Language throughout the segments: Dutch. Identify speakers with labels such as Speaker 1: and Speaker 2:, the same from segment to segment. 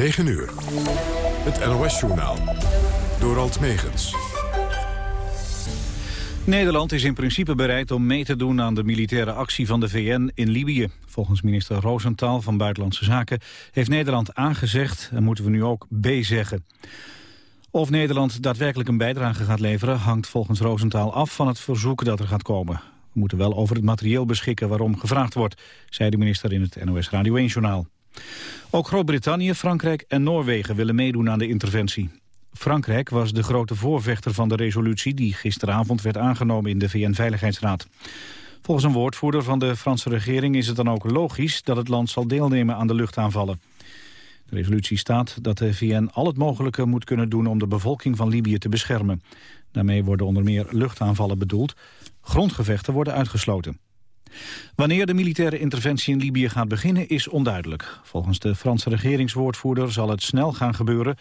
Speaker 1: 9 uur. Het NOS-journaal. Door Alt Megens.
Speaker 2: Nederland is in principe bereid om mee te doen aan de militaire actie van de VN in Libië. Volgens minister Rosenthal van Buitenlandse Zaken heeft Nederland aangezegd en moeten we nu ook B zeggen. Of Nederland daadwerkelijk een bijdrage gaat leveren hangt volgens Rosenthal af van het verzoek dat er gaat komen. We moeten wel over het materieel beschikken waarom gevraagd wordt, zei de minister in het NOS Radio 1-journaal. Ook Groot-Brittannië, Frankrijk en Noorwegen willen meedoen aan de interventie. Frankrijk was de grote voorvechter van de resolutie... die gisteravond werd aangenomen in de VN-veiligheidsraad. Volgens een woordvoerder van de Franse regering is het dan ook logisch... dat het land zal deelnemen aan de luchtaanvallen. De resolutie staat dat de VN al het mogelijke moet kunnen doen... om de bevolking van Libië te beschermen. Daarmee worden onder meer luchtaanvallen bedoeld. Grondgevechten worden uitgesloten. Wanneer de militaire interventie in Libië gaat beginnen is onduidelijk. Volgens de Franse regeringswoordvoerder zal het snel gaan gebeuren...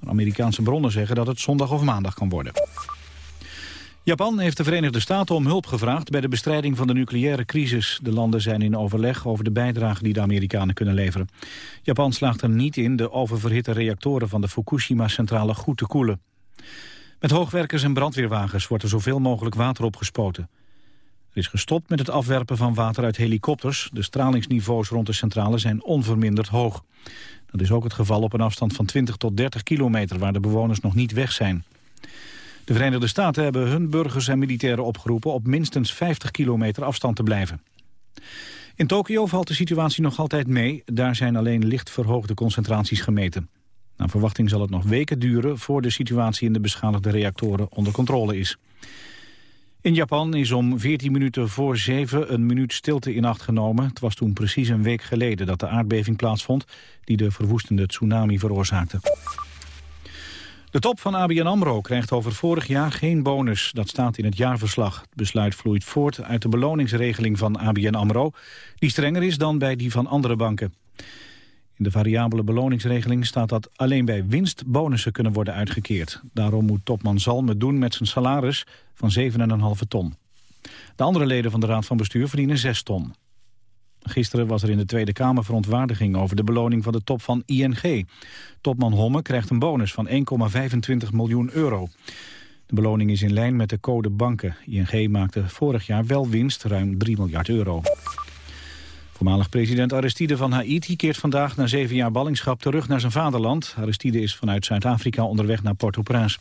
Speaker 2: maar Amerikaanse bronnen zeggen dat het zondag of maandag kan worden. Japan heeft de Verenigde Staten om hulp gevraagd bij de bestrijding van de nucleaire crisis. De landen zijn in overleg over de bijdrage die de Amerikanen kunnen leveren. Japan slaagt er niet in de oververhitte reactoren van de Fukushima-centrale goed te koelen. Met hoogwerkers en brandweerwagens wordt er zoveel mogelijk water opgespoten. Is gestopt met het afwerpen van water uit helikopters. De stralingsniveaus rond de centrale zijn onverminderd hoog. Dat is ook het geval op een afstand van 20 tot 30 kilometer... waar de bewoners nog niet weg zijn. De Verenigde Staten hebben hun burgers en militairen opgeroepen... op minstens 50 kilometer afstand te blijven. In Tokio valt de situatie nog altijd mee. Daar zijn alleen licht verhoogde concentraties gemeten. Naar verwachting zal het nog weken duren... voor de situatie in de beschadigde reactoren onder controle is. In Japan is om 14 minuten voor 7 een minuut stilte in acht genomen. Het was toen precies een week geleden dat de aardbeving plaatsvond... die de verwoestende tsunami veroorzaakte. De top van ABN AMRO krijgt over vorig jaar geen bonus. Dat staat in het jaarverslag. Het besluit vloeit voort uit de beloningsregeling van ABN AMRO... die strenger is dan bij die van andere banken. In de variabele beloningsregeling staat dat alleen bij winst bonussen kunnen worden uitgekeerd. Daarom moet topman Zalm het doen met zijn salaris van 7,5 ton. De andere leden van de Raad van Bestuur verdienen 6 ton. Gisteren was er in de Tweede Kamer verontwaardiging over de beloning van de top van ING. Topman Homme krijgt een bonus van 1,25 miljoen euro. De beloning is in lijn met de code banken. ING maakte vorig jaar wel winst, ruim 3 miljard euro. Voormalig president Aristide van Haiti keert vandaag na zeven jaar ballingschap terug naar zijn vaderland. Aristide is vanuit Zuid-Afrika onderweg naar Port-au-Prince.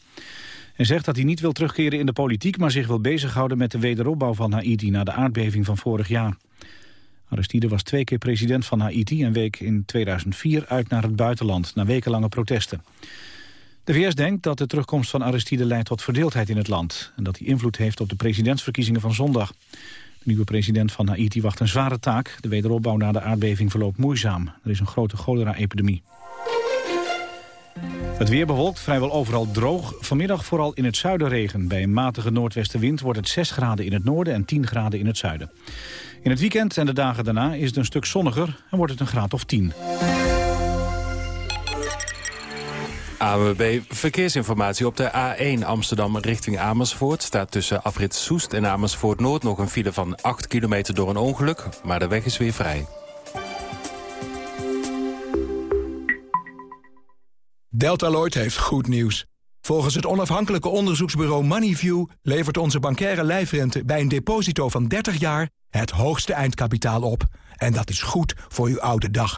Speaker 2: Hij zegt dat hij niet wil terugkeren in de politiek... maar zich wil bezighouden met de wederopbouw van Haiti... na de aardbeving van vorig jaar. Aristide was twee keer president van Haiti... en week in 2004 uit naar het buitenland... na wekenlange protesten. De VS denkt dat de terugkomst van Aristide leidt tot verdeeldheid in het land... en dat hij invloed heeft op de presidentsverkiezingen van zondag. Nieuwe president van Haiti wacht een zware taak. De wederopbouw na de aardbeving verloopt moeizaam. Er is een grote cholera-epidemie. Het weer bewolkt, vrijwel overal droog. Vanmiddag vooral in het zuiden regen. Bij een matige noordwestenwind wordt het 6 graden in het noorden en 10 graden in het zuiden. In het weekend en de dagen daarna is het een stuk zonniger en wordt het een graad of 10.
Speaker 3: AWB Verkeersinformatie op de A1 Amsterdam richting Amersfoort... staat tussen afrit Soest en Amersfoort Noord nog een file van 8 kilometer door een ongeluk... maar de weg is weer vrij.
Speaker 4: Deltaloid heeft goed nieuws. Volgens het onafhankelijke onderzoeksbureau Moneyview... levert onze bankaire lijfrente bij een deposito van 30 jaar... het hoogste eindkapitaal op. En dat is goed voor uw oude dag.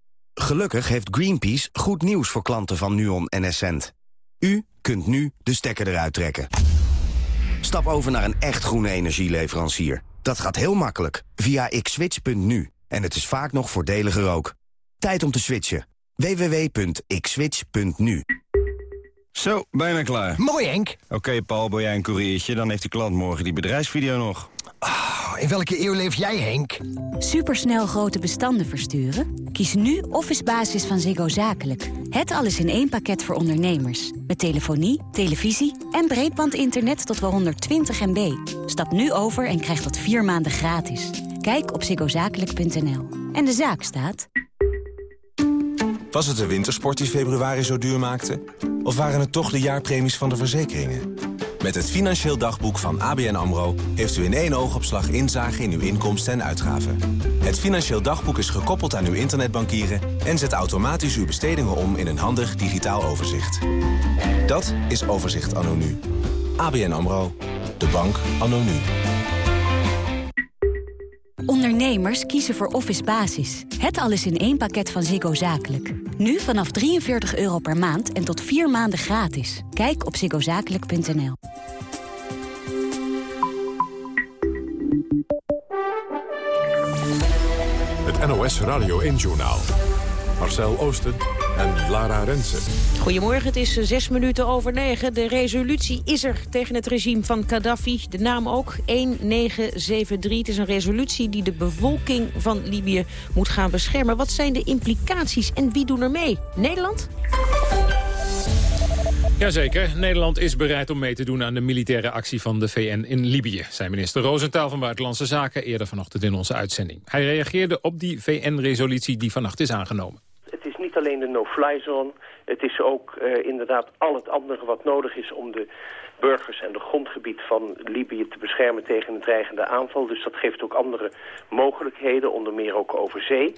Speaker 5: Gelukkig heeft Greenpeace goed nieuws voor klanten van Nuon en Essent. U kunt nu de stekker eruit trekken. Stap over naar een echt groene energieleverancier. Dat gaat heel makkelijk via xswitch.nu. En het is vaak nog voordeliger ook. Tijd om te switchen. www.xswitch.nu
Speaker 6: Zo, bijna klaar.
Speaker 7: Mooi, Henk.
Speaker 6: Oké, Paul, ben jij een koeriertje? Dan heeft de klant morgen die bedrijfsvideo nog.
Speaker 7: Ah,
Speaker 5: Oh, in welke eeuw leef jij, Henk?
Speaker 8: Supersnel grote bestanden versturen? Kies nu Office Basis van Ziggo Zakelijk. Het alles in één pakket voor ondernemers. Met telefonie, televisie en breedbandinternet tot wel 120 MB. Stap nu over en krijg dat vier maanden gratis. Kijk op ziggozakelijk.nl. En de zaak staat...
Speaker 9: Was het de wintersport die februari zo duur maakte? Of waren het toch de jaarpremies van de verzekeringen? Met het Financieel Dagboek van ABN AMRO... heeft u in één oogopslag inzage in uw inkomsten en uitgaven. Het Financieel Dagboek is gekoppeld aan uw internetbankieren... en zet automatisch uw bestedingen om in een handig digitaal overzicht. Dat is Overzicht Anno Nu. ABN AMRO. De bank Anno Nu.
Speaker 8: Ondernemers kiezen voor Office Basis. Het alles in één pakket van Ziggo Zakelijk. Nu vanaf 43 euro per maand en tot vier maanden gratis. Kijk op ziggozakelijk.nl.
Speaker 1: NOS Radio 1-journaal. Marcel Oosten en Lara Rensen.
Speaker 10: Goedemorgen, het is zes minuten over negen. De resolutie is er tegen het regime van Gaddafi. De naam ook 1973. Het is een resolutie die de bevolking van Libië moet gaan beschermen. Wat zijn de implicaties en wie doen er mee? Nederland?
Speaker 11: Jazeker, Nederland is bereid om mee te doen aan de militaire actie van de VN in Libië, zei minister Rosenthal van Buitenlandse Zaken eerder vanochtend in onze uitzending. Hij reageerde op die VN-resolutie die vannacht is aangenomen.
Speaker 12: Het is niet alleen de no-fly zone, het is ook uh, inderdaad al het andere wat nodig is om de burgers en de grondgebied van Libië te beschermen tegen een dreigende aanval. Dus dat geeft ook andere mogelijkheden, onder meer ook over zee.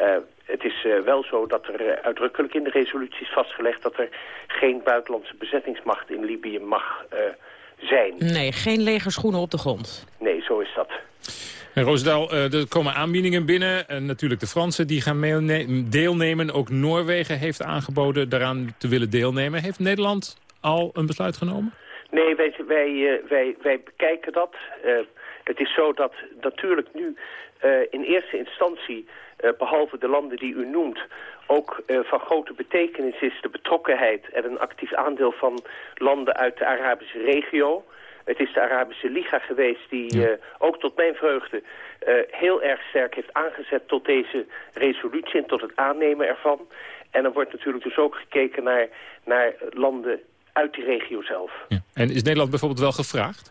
Speaker 12: Uh, het is uh, wel zo dat er uh, uitdrukkelijk in de resolutie is vastgelegd... dat er geen buitenlandse bezettingsmacht in Libië mag zijn.
Speaker 10: Nee, geen legerschoenen op de grond.
Speaker 12: Nee, zo is dat.
Speaker 11: En Roosdaal, er komen aanbiedingen binnen. En natuurlijk de Fransen die gaan deelnemen. Ook Noorwegen heeft aangeboden daaraan te willen deelnemen. Heeft Nederland al een besluit genomen?
Speaker 12: Nee, wij, wij, wij, wij bekijken dat. het is zo dat natuurlijk nu in eerste instantie... Uh, behalve de landen die u noemt, ook uh, van grote betekenis is de betrokkenheid en een actief aandeel van landen uit de Arabische regio. Het is de Arabische Liga geweest die uh, ook tot mijn vreugde heel erg sterk heeft aangezet tot deze resolutie en tot het aannemen ervan. En er wordt natuurlijk dus ook gekeken naar, naar landen uit die regio zelf.
Speaker 11: Ja. En is Nederland bijvoorbeeld wel gevraagd?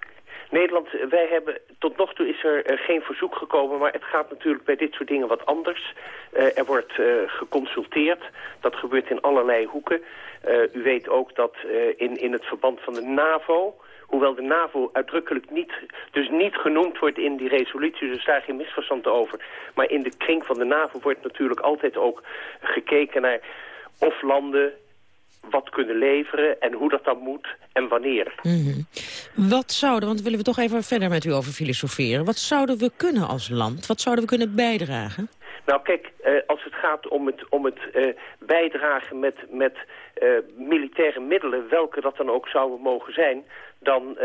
Speaker 12: Nederland, wij hebben, tot nog toe is er uh, geen verzoek gekomen, maar het gaat natuurlijk bij dit soort dingen wat anders. Uh, er wordt uh, geconsulteerd, dat gebeurt in allerlei hoeken. u weet ook dat in, in het verband van de NAVO, hoewel de NAVO uitdrukkelijk niet, dus niet genoemd wordt in die resolutie, dus daar geen misverstand over. Maar in de kring van de NAVO wordt natuurlijk altijd ook gekeken naar of landen wat kunnen leveren en hoe dat dan moet en wanneer.
Speaker 10: Mm -hmm. Wat zouden, want willen we toch even verder met u over filosoferen... wat zouden we kunnen als land? Wat zouden we kunnen bijdragen?
Speaker 12: Nou kijk, uh, als het gaat om het, om het uh, bijdragen met, met uh, militaire middelen... welke dat dan ook zouden mogen zijn... Dan,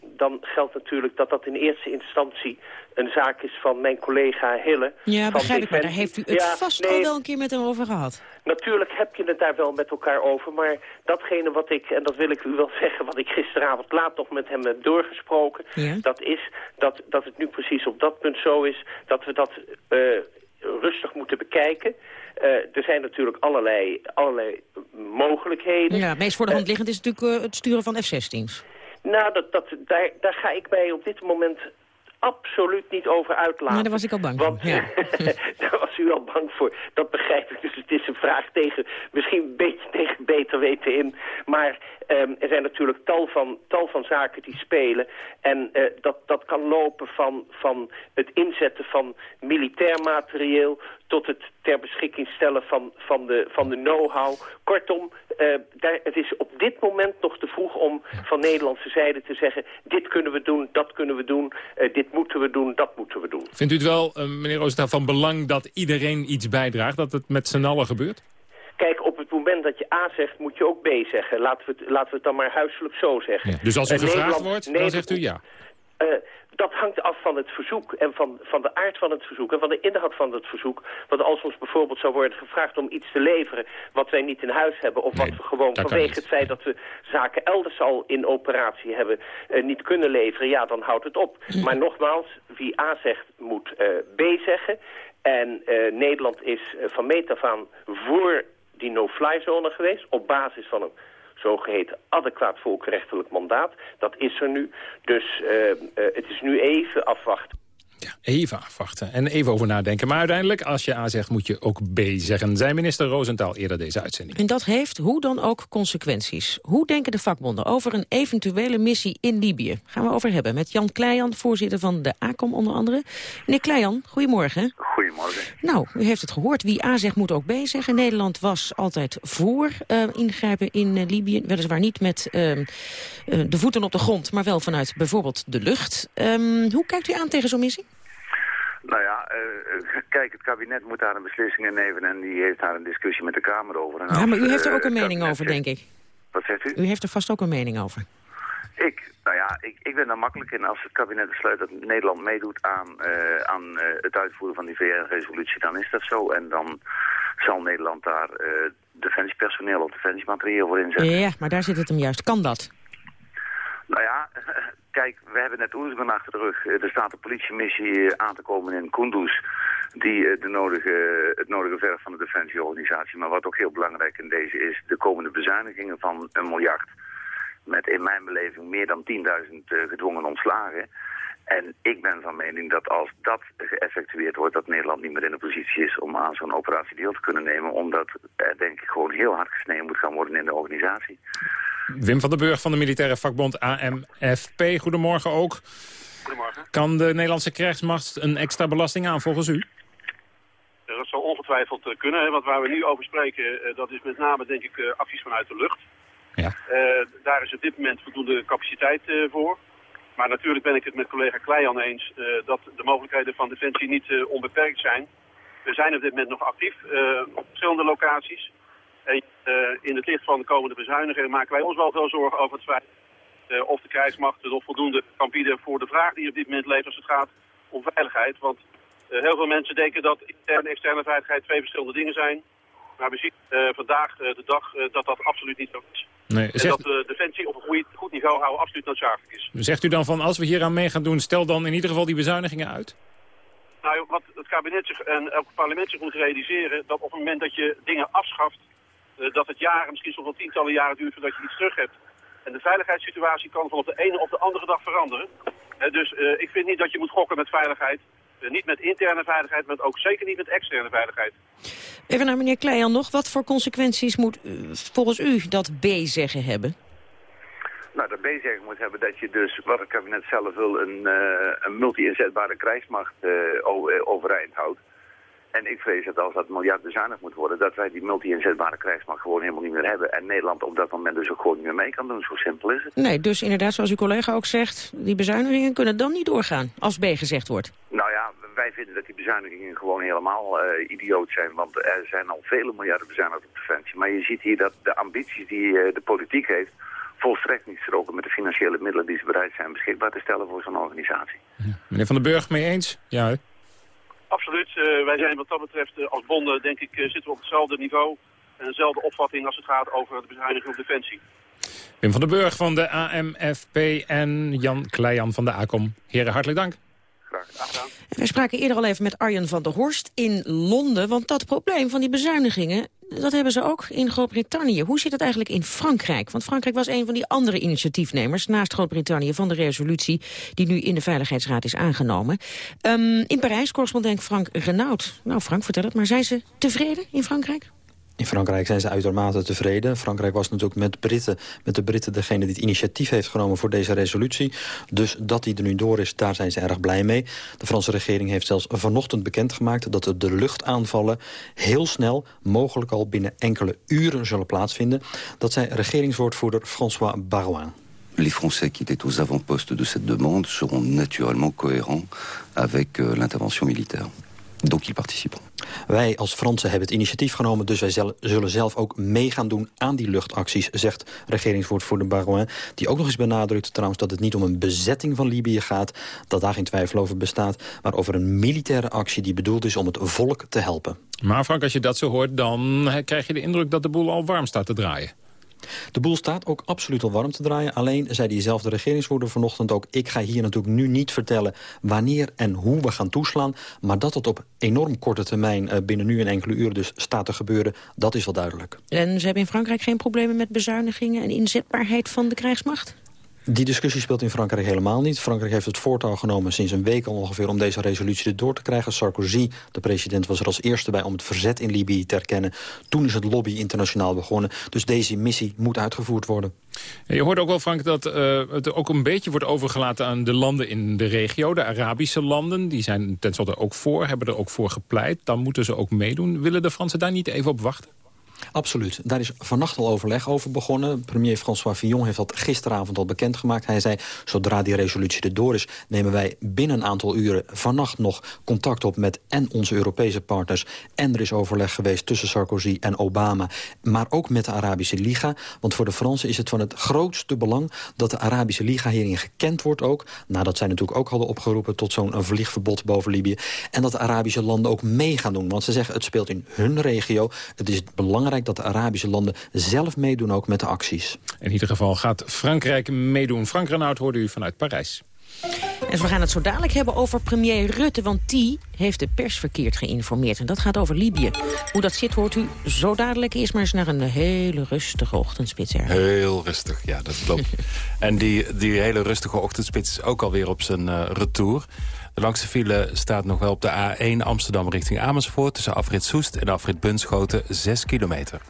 Speaker 12: dan geldt natuurlijk dat dat in eerste instantie een zaak is van mijn collega Hille.
Speaker 10: Ja, begrijp ik, maar daar heeft u het ja, vast nee, al wel een keer met hem over gehad.
Speaker 12: Natuurlijk heb je het daar wel met elkaar over, maar datgene wat ik, en dat wil ik u wel zeggen, wat ik gisteravond laat nog met hem heb doorgesproken, ja. dat is dat, dat het nu precies op dat punt zo is dat we dat uh, rustig moeten bekijken. Uh, er zijn natuurlijk allerlei, allerlei mogelijkheden.
Speaker 10: Ja, meest voor de hand liggend is natuurlijk uh, het sturen van F-16's.
Speaker 12: Nou, dat, dat, daar, daar ga ik mij op dit moment absoluut niet over uitlaten.
Speaker 10: Maar daar was ik al bang
Speaker 12: Want,
Speaker 10: voor. Ja.
Speaker 12: daar was u al bang voor. Dat begrijp ik. Dus het is een vraag tegen, misschien een beetje tegen beter weten in. Maar um, er zijn natuurlijk tal van, tal van zaken die spelen. En uh, dat, dat kan lopen van, van het inzetten van militair materieel tot het ter beschikking stellen van, van de, van de know-how. Kortom, uh, daar, het is op dit moment nog te vroeg om van Nederlandse zijde te zeggen... dit kunnen we doen, dat kunnen we doen, uh, dit moeten we doen, dat moeten we doen.
Speaker 11: Vindt u het wel, uh, meneer Roosentaal, van belang dat iedereen iets bijdraagt? Dat het met z'n allen gebeurt?
Speaker 12: Kijk, op het moment dat je A zegt, moet je ook B zeggen. Laten we het, laten we het dan maar huiselijk zo zeggen.
Speaker 11: Ja, dus als u gevraagd Nederland, wordt, dan zegt u ja?
Speaker 13: Dat hangt af van het verzoek en van, van de aard van het verzoek en van de inhoud van het verzoek. Want als ons bijvoorbeeld zou worden gevraagd om iets te leveren wat wij niet in huis hebben... of wat we gewoon vanwege het feit dat we zaken elders al in operatie hebben uh, niet kunnen leveren, ja, dan houdt het op. Maar nogmaals, wie A zegt moet uh, B zeggen. En uh, Nederland is van meet af aan voor die no-fly zone geweest op basis van een zogeheten adequaat volkenrechtelijk mandaat. Dat is er nu. Dus uh, uh, het is nu even afwachten.
Speaker 11: Ja, even afwachten en even over nadenken. Maar uiteindelijk, als je A zegt, moet je ook B zeggen. Zei minister Roosentaal eerder deze uitzending.
Speaker 10: En dat heeft hoe dan ook consequenties. Hoe denken de vakbonden over een eventuele missie in Libië? Gaan we over hebben met Jan Kleijan, voorzitter van de ACOM onder andere. Meneer Kleijan, goedemorgen.
Speaker 14: Goedemorgen.
Speaker 10: Nou, u heeft het gehoord. Wie A zegt, moet ook B zeggen. Nederland was altijd voor uh, ingrijpen in uh, Libië. Weliswaar niet met uh, de voeten op de grond, maar wel vanuit bijvoorbeeld de lucht. Um, hoe kijkt u aan tegen zo'n missie?
Speaker 14: Nou ja, uh, kijk, het kabinet moet daar een beslissing in nemen en die heeft daar een discussie met de Kamer over. En
Speaker 10: ja, maar u heeft er ook een mening over, denk ik.
Speaker 14: Wat zegt u?
Speaker 10: U heeft er vast ook een mening over.
Speaker 14: Ik? Nou ja, ik, ik ben er makkelijk in. Als het kabinet besluit dat Nederland meedoet aan, uh, aan uh, het uitvoeren van die VN-resolutie, dan is dat zo. En dan zal Nederland daar defensiepersoneel of defensiemateriaal voor inzetten.
Speaker 10: Ja, maar daar zit het hem juist. Kan dat?
Speaker 14: Nou ja, kijk, we hebben net Oezgan achter de rug. Er staat een politiemissie aan te komen in Kunduz die de nodige, het nodige verf van de defensieorganisatie. Maar wat ook heel belangrijk in deze is, de komende bezuinigingen van een miljard. Met in mijn beleving meer dan 10.000 uh, gedwongen ontslagen. En ik ben van mening dat als dat geëffectueerd wordt, dat Nederland niet meer in de positie is om aan zo'n operatie deel te kunnen nemen. Omdat er denk ik gewoon heel hard gesneden moet gaan worden in de organisatie.
Speaker 11: Wim van den Burg van de militaire vakbond AMFP, goedemorgen ook.
Speaker 15: Goedemorgen.
Speaker 11: Kan de Nederlandse krijgsmacht een extra belasting aan volgens u?
Speaker 15: Dat zou ongetwijfeld kunnen. Want waar we nu over spreken, dat is met name denk ik acties vanuit de lucht.
Speaker 11: Ja.
Speaker 15: Uh, daar is op dit moment voldoende capaciteit uh, voor. Maar natuurlijk ben ik het met collega Kleijan eens uh, dat de mogelijkheden van Defensie niet onbeperkt zijn. We zijn op dit moment nog actief op verschillende locaties. En in het licht van de komende bezuinigingen maken wij ons wel veel zorgen over het feit of de krijgsmacht nog voldoende kan bieden voor de vraag die op dit moment leeft als het gaat om veiligheid. Want heel veel mensen denken dat interne en externe veiligheid twee verschillende dingen zijn. Maar we zien uh, vandaag uh, de dag uh, dat dat absoluut niet zo is.
Speaker 11: Nee,
Speaker 15: en dat de defensie op een goed, goed niveau houden absoluut noodzakelijk is.
Speaker 11: Zegt u dan van als we hier aan mee gaan doen, stel dan in ieder geval die bezuinigingen uit?
Speaker 15: Nou, wat het kabinet zich en elk parlement zich moet realiseren, dat op het moment dat je dingen afschaft, dat het jaren, misschien soms wel tientallen jaren duurt voordat je iets terug hebt. En de veiligheidssituatie kan van op de ene op de andere dag veranderen. dus ik vind niet dat je moet gokken met veiligheid. Niet met interne veiligheid, maar ook zeker niet met externe veiligheid.
Speaker 10: Even naar meneer Kleijan nog. Wat voor consequenties moet volgens u dat B zeggen hebben?
Speaker 14: Nou, dat B zeggen moet hebben dat je dus, wat het kabinet zelf wil, een, uh, een multi-inzetbare krijgsmacht overeind houdt. En ik vrees dat als dat miljard bezuinigd moet worden, dat wij die multi-inzetbare krijgsmacht gewoon helemaal niet meer hebben. En Nederland op dat moment dus ook gewoon niet meer mee kan doen. Zo simpel is het.
Speaker 10: Nee, dus inderdaad, zoals uw collega ook zegt, die bezuinigingen kunnen dan niet doorgaan, als B gezegd wordt.
Speaker 14: Nou ja, wij vinden dat die bezuinigingen gewoon helemaal uh, idioot zijn. Want er zijn al vele miljarden bezuinigd op defensie. Maar je ziet hier dat de ambities die uh, de politiek heeft, volstrekt niet stroken met de financiële middelen die ze bereid zijn beschikbaar te stellen voor zo'n organisatie.
Speaker 11: Ja. Meneer Van den Burg, mee eens? Ja,
Speaker 15: Absoluut. Uh, wij zijn wat dat betreft uh, als bonden, denk ik, uh, zitten we op hetzelfde niveau. En dezelfde opvatting als het gaat over de bezuiniging op defensie.
Speaker 11: Wim van den Burg van de AMFP en Jan Kleijan van de ACOM. Heren, hartelijk dank.
Speaker 15: Graag gedaan.
Speaker 10: We spraken eerder al even met Arjen van der Horst in Londen. Want dat probleem van die bezuinigingen, dat hebben ze ook in Groot-Brittannië. Hoe zit het eigenlijk in Frankrijk? Want Frankrijk was een van die andere initiatiefnemers... naast Groot-Brittannië van de resolutie die nu in de Veiligheidsraad is aangenomen. Um, in Parijs, correspondent Frank Renaud. Nou Frank, vertel het maar. Zijn ze tevreden in Frankrijk?
Speaker 16: In Frankrijk zijn ze uitermate tevreden. Frankrijk was natuurlijk met, Britten, met de Britten degene die het initiatief heeft genomen voor deze resolutie. Dus dat die er nu door is, daar zijn ze erg blij mee. De Franse regering heeft zelfs vanochtend bekendgemaakt dat de luchtaanvallen heel snel, mogelijk al binnen enkele uren zullen plaatsvinden. Dat zei regeringswoordvoerder François Barouin.
Speaker 17: Les Français qui étaient aux avant-postes de cette demande seront naturellement cohérents avec euh, l'intervention militaire. Donc ils participeront.
Speaker 16: Wij als Fransen hebben het initiatief genomen... dus wij zullen zelf ook mee gaan doen aan die luchtacties... zegt regeringswoordvoerder Barouin. Die ook nog eens benadrukt trouwens dat het niet om een bezetting van Libië gaat... dat daar geen twijfel over bestaat... maar over een militaire actie die bedoeld is om het volk te helpen.
Speaker 11: Maar Frank, als je dat zo hoort, dan krijg je de indruk dat de boel al warm staat te draaien.
Speaker 16: De boel staat ook absoluut al warm te draaien. Alleen zei diezelfde regeringswoorder vanochtend ook... ik ga hier natuurlijk nu niet vertellen wanneer en hoe we gaan toeslaan... maar dat het op enorm korte termijn eh, binnen nu en enkele uren dus staat te gebeuren... dat is wel duidelijk.
Speaker 10: En ze hebben in Frankrijk geen problemen met bezuinigingen... en inzetbaarheid van de krijgsmacht?
Speaker 16: Die discussie speelt in Frankrijk helemaal niet. Frankrijk heeft het voortouw genomen sinds een week al ongeveer... om deze resolutie door te krijgen. Sarkozy, de president, was er als eerste bij om het verzet in Libië te erkennen. Toen is het lobby internationaal begonnen. Dus deze missie moet uitgevoerd worden.
Speaker 11: je hoort ook wel, Frank, dat uh, het ook een beetje wordt overgelaten aan de landen in de regio. De Arabische landen, die zijn tenslotte ook voor, hebben er ook voor gepleit. Dan moeten ze ook meedoen. Willen de Fransen daar niet even op wachten?
Speaker 16: Absoluut. Daar is vannacht al overleg over begonnen. Premier François Fillon heeft dat gisteravond al bekendgemaakt. Hij zei, zodra die resolutie erdoor is... nemen wij binnen een aantal uren vannacht nog contact op... met en onze Europese partners. En er is overleg geweest tussen Sarkozy en Obama. Maar ook met de Arabische Liga. Want voor de Fransen is het van het grootste belang... dat de Arabische Liga hierin gekend wordt ook. Nadat zij natuurlijk ook hadden opgeroepen... tot zo'n vliegverbod boven Libië. En dat de Arabische landen ook mee gaan doen. Want ze zeggen, het speelt in hun regio. Het is belangrijk dat de Arabische landen zelf meedoen ook met de acties.
Speaker 11: In ieder geval gaat Frankrijk meedoen. Frank Renaud hoorde u vanuit Parijs.
Speaker 10: En we gaan het zo dadelijk hebben over premier Rutte, want die heeft de pers verkeerd geïnformeerd. En dat gaat over Libië. Hoe dat zit hoort u zo dadelijk. Eerst maar eens naar een hele rustige ochtendspits.
Speaker 4: Heel rustig, ja, dat klopt. en die, die hele rustige ochtendspits is ook alweer op zijn uh, retour. De langste file staat nog wel op de A1 Amsterdam richting Amersfoort... tussen afrit Soest en afrit Bunschoten, 6 kilometer.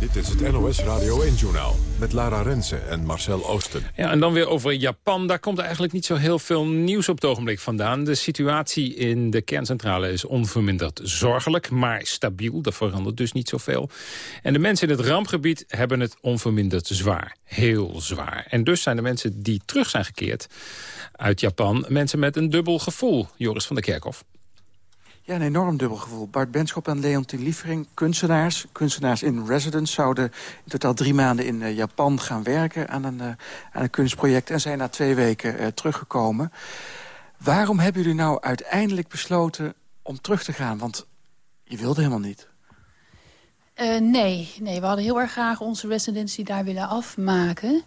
Speaker 1: Dit is het NOS Radio 1-journaal met Lara Rensen en Marcel Oosten.
Speaker 11: Ja, en dan weer over Japan. Daar komt eigenlijk niet zo heel veel nieuws op het ogenblik vandaan. De situatie in de kerncentrale is onverminderd zorgelijk, maar stabiel. Dat verandert dus niet zoveel. En de mensen in het rampgebied hebben het onverminderd zwaar. Heel zwaar. En dus zijn de mensen die terug zijn gekeerd uit Japan... mensen met een dubbel gevoel. Joris van der Kerkhof.
Speaker 18: Ja, een enorm dubbel gevoel. Bart Benschop en Leontien Lievering, kunstenaars. Kunstenaars in residence zouden in totaal drie maanden in uh, Japan gaan werken... aan een, uh, aan een kunstproject en zijn na twee weken uh, teruggekomen. Waarom hebben jullie nou uiteindelijk besloten om terug te gaan? Want je wilde helemaal niet.
Speaker 19: nee, nee, we hadden heel erg graag onze residency daar willen afmaken...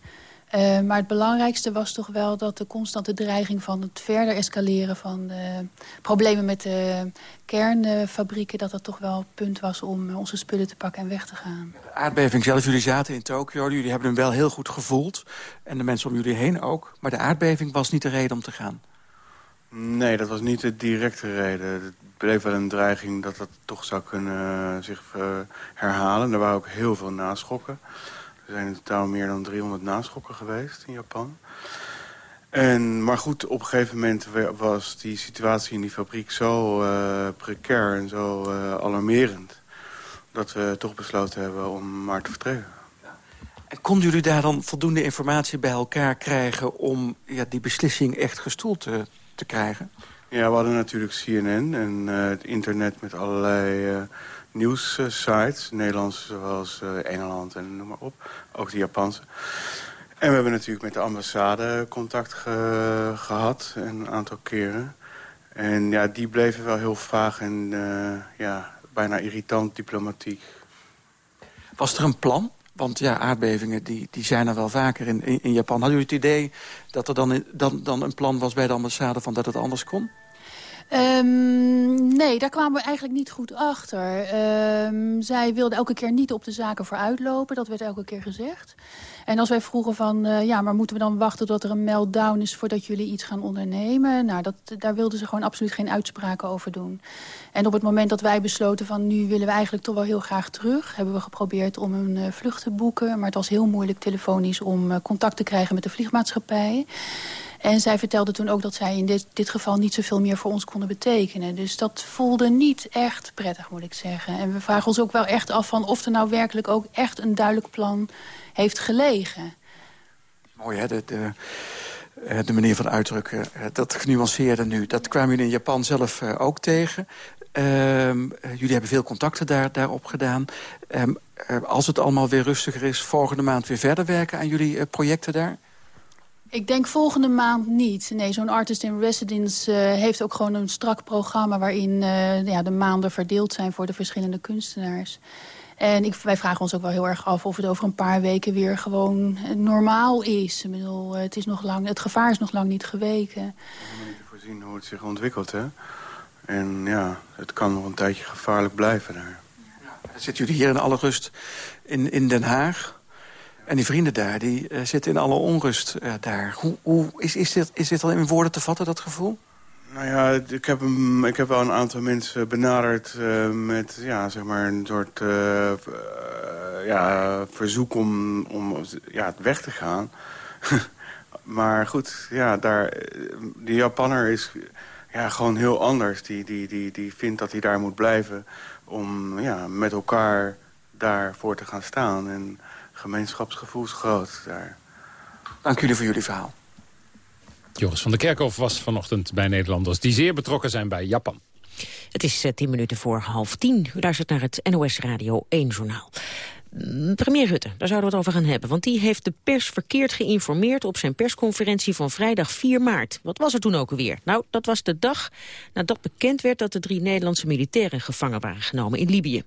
Speaker 19: Uh, maar het belangrijkste was toch wel dat de constante dreiging van het verder escaleren van de problemen met de kernfabrieken, dat dat toch wel het punt was om onze spullen te pakken en weg te gaan.
Speaker 18: De aardbeving zelf, jullie zaten in Tokio, jullie hebben hem wel heel goed gevoeld. En de mensen om jullie heen ook. Maar de aardbeving was niet de reden om te gaan.
Speaker 20: Nee, dat was niet de directe reden. Het bleef wel een dreiging dat dat toch zou kunnen zich uh, herhalen. Er waren ook heel veel naschokken. Er zijn in totaal meer dan 300 naschokken geweest in Japan. En, maar goed, op een gegeven moment was die situatie in die fabriek zo uh, precair en zo uh, alarmerend... dat we toch besloten hebben om maar te vertrekken.
Speaker 18: En konden jullie daar dan voldoende informatie bij elkaar krijgen... om ja, die beslissing echt gestoeld te, te krijgen?
Speaker 20: Ja, we hadden natuurlijk CNN en uh, het internet met allerlei nieuwssites. Nederlands zoals uh, Engeland en noem maar op. Ook de Japanse. En we hebben natuurlijk met de ambassade contact gehad. Een aantal keren. En ja, die bleven wel heel vaag en uh, ja, bijna irritant diplomatiek.
Speaker 18: Was er een plan? Want ja, aardbevingen die, die zijn er wel vaker in, in, Japan. Hadden jullie het idee dat er dan, dan, dan een plan was bij de ambassade... van dat het anders kon?
Speaker 19: Um, nee, daar kwamen we eigenlijk niet goed achter. Um, zij wilde elke keer niet op de zaken vooruitlopen. Dat werd elke keer gezegd. En als wij vroegen van, uh, ja, maar moeten we dan wachten tot er een meltdown is voordat jullie iets gaan ondernemen? Nou, dat, daar wilden ze gewoon absoluut geen uitspraken over doen. En op het moment dat wij besloten van, nu willen we eigenlijk toch wel heel graag terug, hebben we geprobeerd om een uh, vlucht te boeken. Maar het was heel moeilijk telefonisch om uh, contact te krijgen met de vliegmaatschappij. En zij vertelde toen ook dat zij in dit, dit geval niet zoveel meer voor ons konden betekenen. Dus dat voelde niet echt prettig, moet ik zeggen. En we vragen ons ook wel echt af van of er nou werkelijk ook echt een duidelijk plan heeft gelegen.
Speaker 18: Mooi, hè? De, de, eh, de manier van uitdrukken, eh, dat genuanceerde nu. Dat kwamen jullie in Japan zelf eh, ook tegen. Ehm, jullie hebben veel contacten daar, daarop gedaan. Ehm, als het allemaal weer rustiger is, volgende maand weer verder werken aan jullie projecten daar?
Speaker 19: Ik denk volgende maand niet. Nee, zo'n artist in residence heeft ook gewoon een strak programma... waarin ja, de maanden verdeeld zijn voor de verschillende kunstenaars. En ik, wij vragen ons ook wel heel erg af of het over een paar weken weer gewoon normaal is. Ik bedoel, het, is nog lang, het gevaar is nog lang niet geweken. We
Speaker 20: niet voorzien hoe het zich ontwikkelt, hè? En ja, het kan nog een tijdje gevaarlijk blijven daar.
Speaker 18: Ja, zitten jullie hier in alle rust in, in Den Haag. En die vrienden daar, die uh, zitten in alle onrust uh, daar. Hoe, hoe, is, is, dit, is dit al in woorden te vatten, dat gevoel?
Speaker 20: Nou ja, ik heb, ik heb wel een aantal mensen benaderd uh, met ja, zeg maar een soort ja, verzoek om, om ja, weg te gaan. maar goed, ja, daar, die Japanner is ja, gewoon heel anders. Die, die, die, die vindt dat hij daar moet blijven om ja, met elkaar daarvoor te gaan staan. En gemeenschapsgevoel is groot daar.
Speaker 18: Dank jullie voor jullie verhaal.
Speaker 11: Joris van der Kerkhof was vanochtend bij Nederlanders... die zeer betrokken zijn bij Japan.
Speaker 10: Het is uh, tien minuten voor half tien. U luistert naar het NOS Radio 1 journaal. Mm, premier Rutte, daar zouden we het over gaan hebben. Want die heeft de pers verkeerd geïnformeerd op zijn persconferentie van vrijdag 4 maart. Wat was er toen ook alweer? Nou, dat was de dag nadat bekend werd dat de drie Nederlandse militairen gevangen waren genomen in Libië.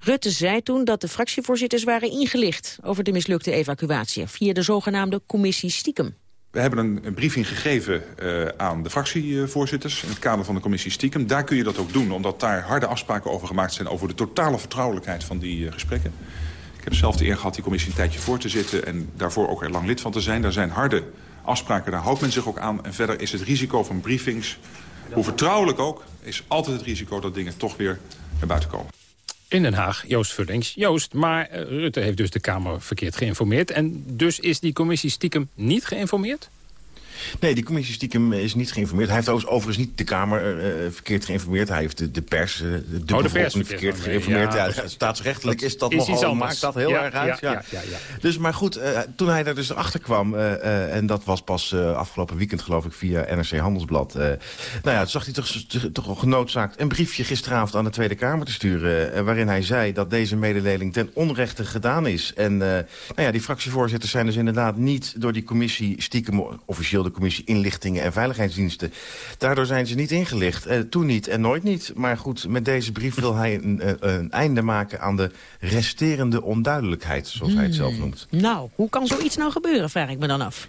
Speaker 10: Rutte zei toen dat de fractievoorzitters waren ingelicht over de mislukte evacuatie via de zogenaamde commissie Stiekem.
Speaker 21: We hebben een, briefing gegeven uh, aan de fractievoorzitters... in het kader van de commissie Stiekem. Daar kun je dat ook doen, omdat daar harde afspraken over gemaakt zijn... over de totale vertrouwelijkheid van die uh, gesprekken. Ik heb zelf de eer gehad die commissie een tijdje voor te zitten... en daarvoor ook er lang lid van te zijn. Daar zijn harde afspraken, daar houdt men zich ook aan. En verder is het risico van briefings, hoe vertrouwelijk ook... is altijd het risico dat dingen toch weer naar buiten komen.
Speaker 11: In Den Haag, Joost Vullings. Joost, maar uh, Rutte heeft dus de Kamer verkeerd geïnformeerd. En dus is die commissie stiekem niet geïnformeerd?
Speaker 22: Nee, die commissie stiekem is niet geïnformeerd. Hij heeft overigens niet de Kamer uh, verkeerd geïnformeerd. Hij heeft de, de pers, uh, de, oh, de pers verkeerd geïnformeerd. Ja, ja, staatsrechtelijk is dat is nogal, maakt dat heel ja, erg uit. Ja, Dus, maar goed, uh, toen hij er dus achter kwam... en dat was pas afgelopen weekend, geloof ik, via NRC Handelsblad... nou ja, zag hij toch, toch genoodzaakt een briefje gisteravond aan de Tweede Kamer te sturen... waarin hij zei dat deze mededeling ten onrechte gedaan is. En nou ja, die fractievoorzitters zijn dus inderdaad niet door die commissie stiekem officieel de commissie Inlichtingen en Veiligheidsdiensten. Daardoor zijn ze niet ingelicht. Eh, toen niet en nooit niet. Maar goed, met deze brief wil hij een, eh, een einde maken aan de resterende onduidelijkheid, zoals hij het zelf hmm. noemt.
Speaker 10: Nou, hoe kan zoiets nou gebeuren, vraag ik me dan af.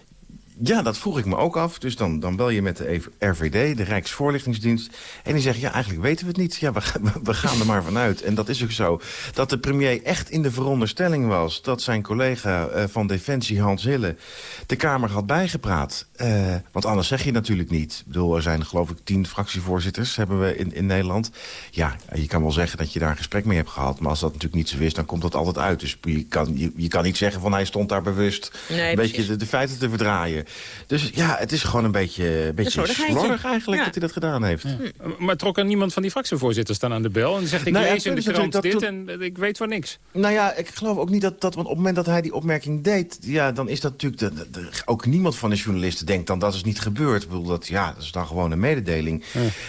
Speaker 22: Ja, dat vroeg ik me ook af. Dus dan, dan bel je met de RVD, de Rijksvoorlichtingsdienst. En die zeggen, ja, eigenlijk weten we het niet. Ja, we, we gaan er maar vanuit. En dat is ook zo. Dat de premier echt in de veronderstelling was... dat zijn collega uh, van Defensie, Hans Hille, de Kamer had bijgepraat. Uh, want anders zeg je natuurlijk niet. Ik bedoel, er zijn geloof ik tien fractievoorzitters hebben we in, in Nederland. Ja, je kan wel zeggen dat je daar een gesprek mee hebt gehad. Maar als dat natuurlijk niet zo is, dan komt dat altijd uit. Dus je kan, je, je kan niet zeggen van hij stond daar bewust... Nee, een beetje de, de feiten te verdraaien. Dus ja, het is gewoon een beetje, een beetje slordig eigenlijk dat hij dat gedaan heeft. Ja.
Speaker 11: Hm. Maar trok er niemand van die fractievoorzitters dan aan de bel... en zegt ik nou, lees in de krant dit en ik weet van niks?
Speaker 22: Nou ja, ik geloof ook niet dat, dat... want op het moment dat hij die opmerking deed... ja, dan is dat natuurlijk... De, de, ook niemand van de journalisten denkt dan dat is niet gebeurd. Ik bedoel, dat, ja, dat is dan gewoon een mededeling.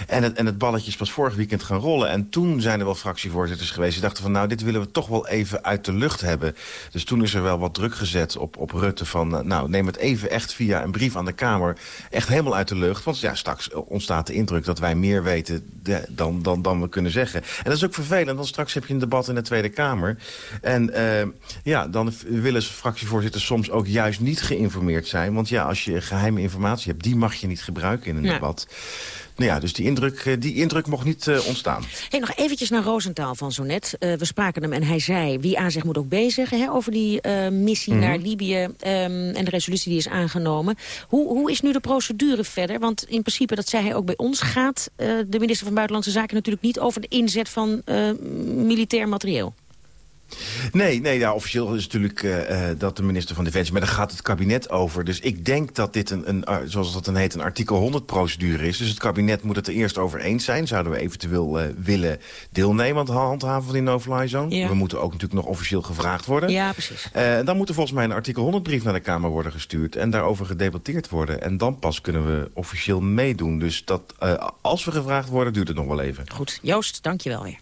Speaker 22: En, het, en het balletje is pas vorig weekend gaan rollen. En toen zijn er wel fractievoorzitters geweest... die dachten van nou, dit willen we toch wel even uit de lucht hebben. Dus toen is er wel wat druk gezet op, op Rutte van... nou, neem het even echt via via een brief aan de Kamer echt helemaal uit de lucht. Want ja, straks ontstaat de indruk dat wij meer weten dan, dan, dan we kunnen zeggen. En dat is ook vervelend, want straks heb je een debat in de Tweede Kamer. En uh, ja, dan willen fractievoorzitters soms ook juist niet geïnformeerd zijn. Want ja, als je geheime informatie hebt, die mag je niet gebruiken in een debat. Nou ja, dus die indruk, eh, die indruk mocht niet uh, ontstaan.
Speaker 10: Hey, nog eventjes naar Roosentaal van zo net. Uh, we spraken hem en hij zei, wie aan zich moet ook bezigen... Hè, over die uh, missie mm -hmm. naar Libië um, en de resolutie die is aangenomen. Hoe, hoe is nu de procedure verder? Want in principe, dat zei hij ook bij ons... gaat de minister van Buitenlandse Zaken natuurlijk niet over de inzet van militair materieel.
Speaker 22: Nee, nee ja, officieel is natuurlijk uh, dat de minister van Defensie... maar daar gaat het kabinet over. Dus ik denk dat dit, een, een, zoals dat dan heet, een artikel 100-procedure is. Dus het kabinet moet het er eerst over eens zijn. Zouden we eventueel uh, willen deelnemen aan het handhaven van die no-fly zone? We moeten ook natuurlijk nog officieel gevraagd worden.
Speaker 10: Ja, precies.
Speaker 22: dan moet er volgens mij een artikel 100-brief naar de Kamer worden gestuurd... en daarover gedebatteerd worden. En dan pas kunnen we officieel meedoen. Dus dat, als we gevraagd worden, duurt het nog wel even.
Speaker 10: Goed. Joost, dank je wel weer.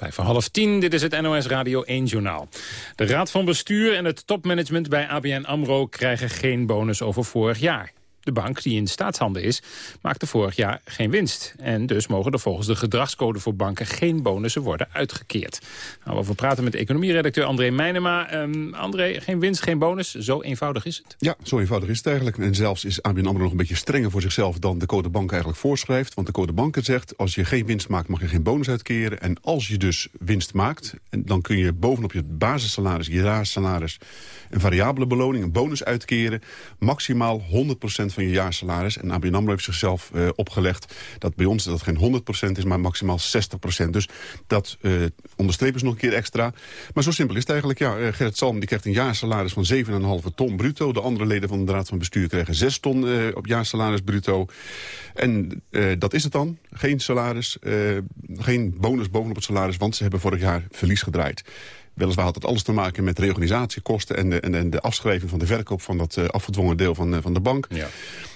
Speaker 11: Vijf van half tien, dit is het NOS Radio 1 Journaal. De Raad van Bestuur en het topmanagement bij ABN AMRO... krijgen geen bonus over vorig jaar. De bank, die in staatshanden is, maakte vorig jaar geen winst. En dus mogen er volgens de gedragscode voor banken geen bonussen worden uitgekeerd. Nou, we praten met economieredacteur André Meijnema. Um, André, geen winst, geen bonus, zo eenvoudig is het?
Speaker 23: Ja, zo eenvoudig is het eigenlijk. En zelfs is ABN AMRO nog een beetje strenger voor zichzelf dan de code bank eigenlijk voorschrijft. Want de code banken zegt, als je geen winst maakt mag je geen bonus uitkeren. En als je dus winst maakt, dan kun je bovenop je basissalaris, je jaarsalaris... een variabele beloning, een bonus uitkeren. Maximaal 100% van jaarsalaris. En ABN AMRO heeft zichzelf uh, opgelegd dat bij ons dat geen 100% is, maar maximaal 60%. Dus dat uh, onderstrepen ze nog een keer extra. Maar zo simpel is het eigenlijk. Ja, uh, Gerrit Salm die krijgt een jaarsalaris van 7,5 ton bruto. De andere leden van de Raad van Bestuur krijgen 6 ton op jaarsalaris bruto. En dat is het dan. Geen salaris, geen bonus bovenop het salaris, want ze hebben vorig jaar verlies gedraaid. Weliswaar had het alles te maken met reorganisatiekosten... en de, en, de afschrijving van de verkoop van dat uh, afgedwongen deel van, uh, van de bank. Ja.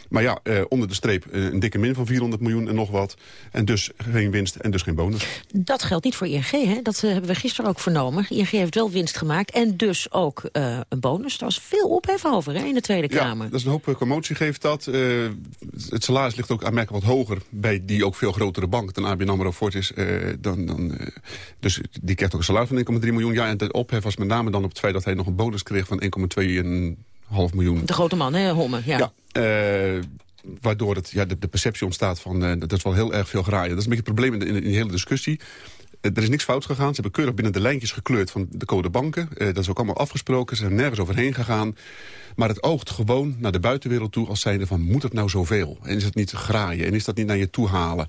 Speaker 23: Maar ja, eh, onder de streep eh, een dikke min van 400 miljoen en nog wat. En dus geen winst en dus geen bonus.
Speaker 10: Dat geldt niet voor ING, hè? Dat uh, hebben we gisteren ook vernomen. ING heeft wel winst gemaakt en dus ook uh, een bonus. Daar was veel ophef over hè, in de Tweede Kamer.
Speaker 23: Ja, dat is een hoop commotie geeft dat. het salaris ligt ook aanmerkelijk wat hoger... bij die ook veel grotere bank dan ABN AMRO Fortis. dan, dan, dus die krijgt ook een salaris van 1,3 miljoen. Ja, en de ophef was met name dan op het feit dat hij nog een bonus kreeg van 1,2 half miljoen.
Speaker 10: De grote man, hè, Homme? Ja.
Speaker 23: ja uh, waardoor het, ja, de, de, perceptie ontstaat van... Uh, dat is wel heel erg veel graaien. Dat is een beetje het probleem in de, in de hele discussie. Uh, er is niks fout gegaan. Ze hebben keurig binnen de lijntjes gekleurd van de code banken. dat is ook allemaal afgesproken. Ze zijn nergens overheen gegaan. Maar het oogt gewoon naar de buitenwereld toe als zijnde van... moet het nou zoveel? En is het niet graaien? En is dat niet naar je toe halen?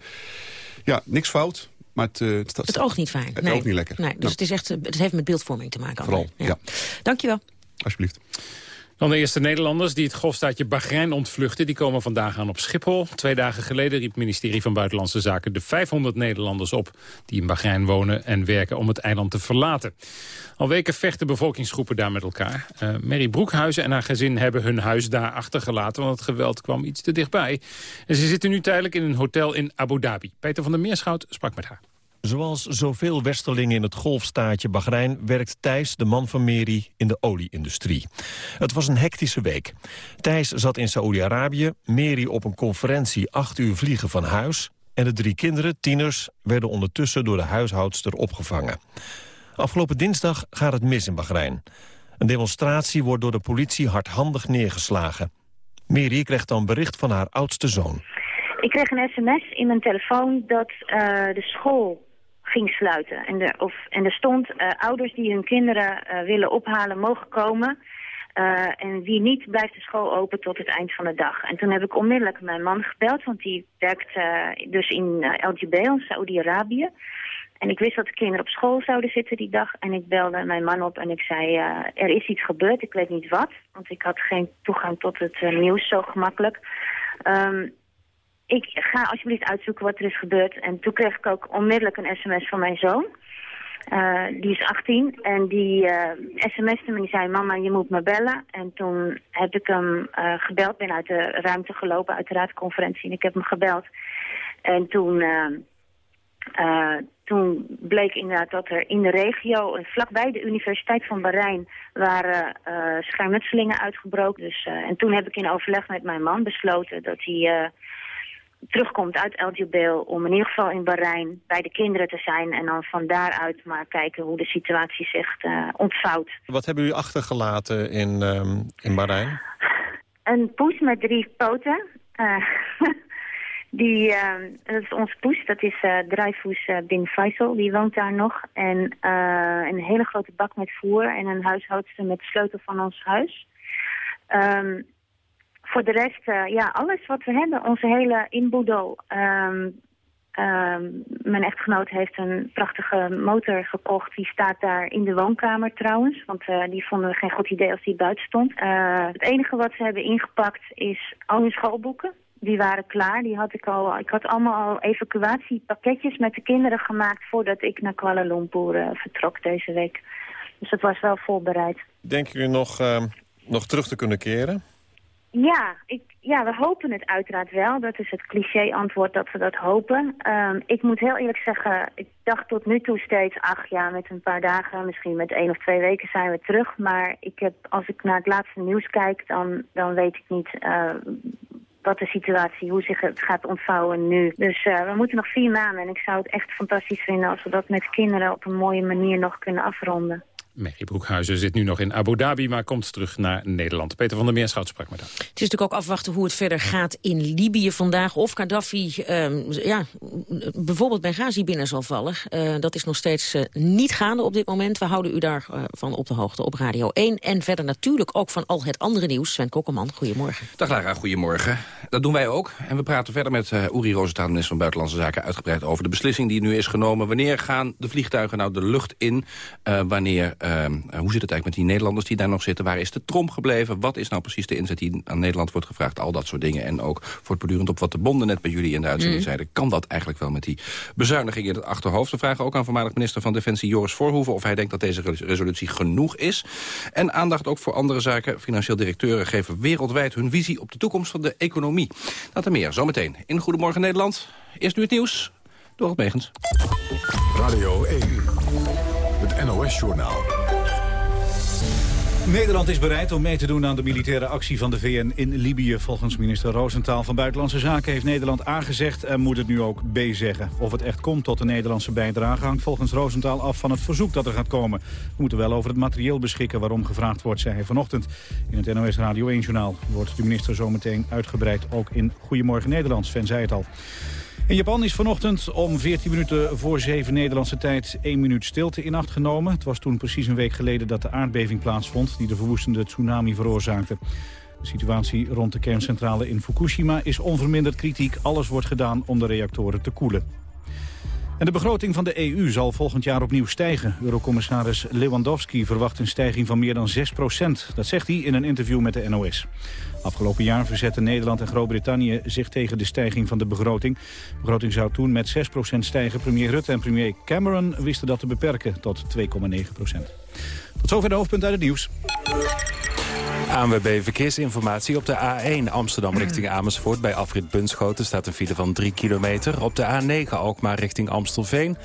Speaker 23: Ja, niks fout. Maar het,
Speaker 10: het, het, oogt niet fijn.
Speaker 23: Het nee. oogt niet lekker.
Speaker 10: Nee, dus
Speaker 23: nou.
Speaker 10: het, is echt, het heeft met beeldvorming te maken.
Speaker 23: Vooral, ja. ja.
Speaker 10: Dankjewel.
Speaker 23: Alsjeblieft.
Speaker 11: Dan de eerste Nederlanders die het golfstaatje Bahrein ontvluchten... die komen vandaag aan op Schiphol. Twee dagen geleden riep het ministerie van Buitenlandse Zaken... de 500 Nederlanders op die in Bahrein wonen en werken om het eiland te verlaten. Al weken vechten bevolkingsgroepen daar met elkaar. Uh, Mary Broekhuizen en haar gezin hebben hun huis daar achtergelaten... want het geweld kwam iets te dichtbij. En ze zitten nu tijdelijk in een hotel in Abu Dhabi. Peter van der Meerschout sprak met haar.
Speaker 24: Zoals zoveel westerlingen in het golfstaatje Bahrein... werkt Thijs, de man van Meri, in de olieindustrie. Het was een hectische week. Thijs zat in Saoedi-Arabië, Meri op een conferentie... acht uur vliegen van huis... en de drie kinderen, tieners, werden ondertussen door de huishoudster opgevangen. Afgelopen dinsdag gaat het mis in Bahrein. Een demonstratie wordt door de politie hardhandig neergeslagen. Meri kreeg dan bericht van haar oudste zoon.
Speaker 25: Ik kreeg een sms in mijn telefoon dat uh, de school ging sluiten. En, de, of, en er stond uh, ouders die hun kinderen uh, willen ophalen mogen komen. Uh, en wie niet, blijft de school open tot het eind van de dag. En toen heb ik onmiddellijk mijn man gebeld, want die werkt dus in LGB, in Saoedi-Arabië. En ik wist dat de kinderen op school zouden zitten die dag. En ik belde mijn man op en ik zei, er is iets gebeurd, ik weet niet wat. Want ik had geen toegang tot het nieuws zo gemakkelijk. Um, ik ga alsjeblieft uitzoeken wat er is gebeurd. En toen kreeg ik ook onmiddellijk een sms van mijn zoon. Uh, die is 18 en die uh, sms'te me en die zei, mama, je moet me bellen. En toen heb ik hem uh, gebeld, ben uit de ruimte gelopen, uit de raadconferentie. En ik heb hem gebeld. En toen, toen bleek inderdaad dat er in de regio, vlakbij de Universiteit van Bahrein, waren schermutselingen uitgebroken. Dus, en toen heb ik in overleg met mijn man besloten dat hij terugkomt uit El Jubeel om in ieder geval in Bahrein bij de kinderen te zijn... en dan van daaruit maar kijken hoe de situatie zich uh, ontvouwt.
Speaker 24: Wat hebben u achtergelaten in, um, in Bahrein?
Speaker 25: Een poes met drie poten. Uh, die, uh, dat is onze poes, dat is uh, Dreyfus bin Faisal, die woont daar nog. En een hele grote bak met voer en een huishoudster met de sleutel van ons huis. Um, voor de rest, uh, ja, alles wat we hebben, onze hele inboedel, um, Ehm, mijn echtgenoot heeft een prachtige motor gekocht. Die staat daar in de woonkamer trouwens. Want uh, die vonden we geen goed idee als die buiten stond. Uh, het enige wat ze hebben ingepakt is al hun schoolboeken. Die waren klaar. Die had ik, al, ik had allemaal al evacuatiepakketjes met de kinderen gemaakt... voordat ik naar Kuala Lumpur vertrok deze week. Dus dat was wel voorbereid.
Speaker 24: Denk je nog, ehm, nog terug te kunnen keren?
Speaker 25: Ja, ik, ja, we hopen het uiteraard wel. Dat is het cliché-antwoord dat we dat hopen. Um, ik moet heel eerlijk zeggen, ik dacht tot nu toe steeds... ach ja, met een paar dagen, misschien met één of twee weken zijn we terug. Maar ik heb, als ik naar het laatste nieuws kijk, dan, dan weet ik niet... Uh, wat de situatie, hoe zich het gaat ontvouwen nu. Dus uh, we moeten nog vier maanden en ik zou het echt fantastisch vinden... als we dat met kinderen op een mooie manier nog kunnen afronden.
Speaker 11: Mary Broekhuizen zit nu nog in Abu Dhabi, maar komt terug naar Nederland. Peter van der Meerschout sprak met haar.
Speaker 10: Het is natuurlijk ook afwachten hoe het verder gaat in Libië vandaag. Of Gaddafi um, ja, bijvoorbeeld Benghazi binnen zal vallen. Uh, dat is nog steeds uh, niet gaande op dit moment. We houden u daarvan uh, van op de hoogte op Radio 1. En verder natuurlijk ook van al het andere nieuws. Sven Kokkelman, goedemorgen.
Speaker 26: Dag Lara, goedemorgen. Dat doen wij ook. En we praten verder met Uri Rosenthal, minister van Buitenlandse Zaken... uitgebreid over de beslissing die nu is genomen. Wanneer gaan de vliegtuigen nou de lucht in? wanneer uh, hoe zit het eigenlijk met die Nederlanders die daar nog zitten? Waar is de trom gebleven? Wat is nou precies de inzet die aan Nederland wordt gevraagd? Al dat soort dingen. En ook voortbedurend op wat de bonden net bij jullie in de uitzending mm. zeiden. Kan dat eigenlijk wel met die bezuiniging in het achterhoofd? We vragen ook aan voormalig minister van Defensie Joris Voorhoeven... of hij denkt dat deze resolutie genoeg is. En aandacht ook voor andere zaken. Financieel directeuren geven wereldwijd hun visie op de toekomst van de economie. Dat en meer zometeen in Goedemorgen Nederland. Eerst nu het nieuws. Dorot Megens.
Speaker 1: Radio 1. Het NOS-journaal.
Speaker 2: Nederland is bereid om mee te doen aan de militaire actie van de VN in Libië. Volgens minister Roosentaal van Buitenlandse Zaken heeft Nederland aangezegd en moet het nu ook B zeggen. Of het echt komt tot de Nederlandse bijdrage hangt volgens Roosentaal af van het verzoek dat er gaat komen. We moeten wel over het materieel beschikken waarom gevraagd wordt, zei hij vanochtend. In het NOS Radio 1-journaal wordt de minister zometeen uitgebreid ook in Goedemorgen Nederland. Sven zei het al. In Japan is vanochtend om 14 minuten voor 7 Nederlandse tijd 1 minuut stilte in acht genomen. Het was toen precies een week geleden dat de aardbeving plaatsvond die de verwoestende tsunami veroorzaakte. De situatie rond de kerncentrale in Fukushima is onverminderd kritiek. Alles wordt gedaan om de reactoren te koelen. En de begroting van de EU zal volgend jaar opnieuw stijgen. Eurocommissaris Lewandowski verwacht een stijging van meer dan 6 procent. Dat zegt hij in een interview met de NOS. Afgelopen jaar verzetten Nederland en Groot-Brittannië zich tegen de stijging van de begroting. De begroting zou toen met 6 procent stijgen. Premier Rutte en premier Cameron wisten dat te beperken tot 2,9 procent. Tot zover de hoofdpunt uit het nieuws.
Speaker 4: ANWB Verkeersinformatie op de A1 Amsterdam richting Amersfoort. Bij afrit Bunschoten staat een file van 3 kilometer. Op de A9 Alkmaar richting Amstelveen.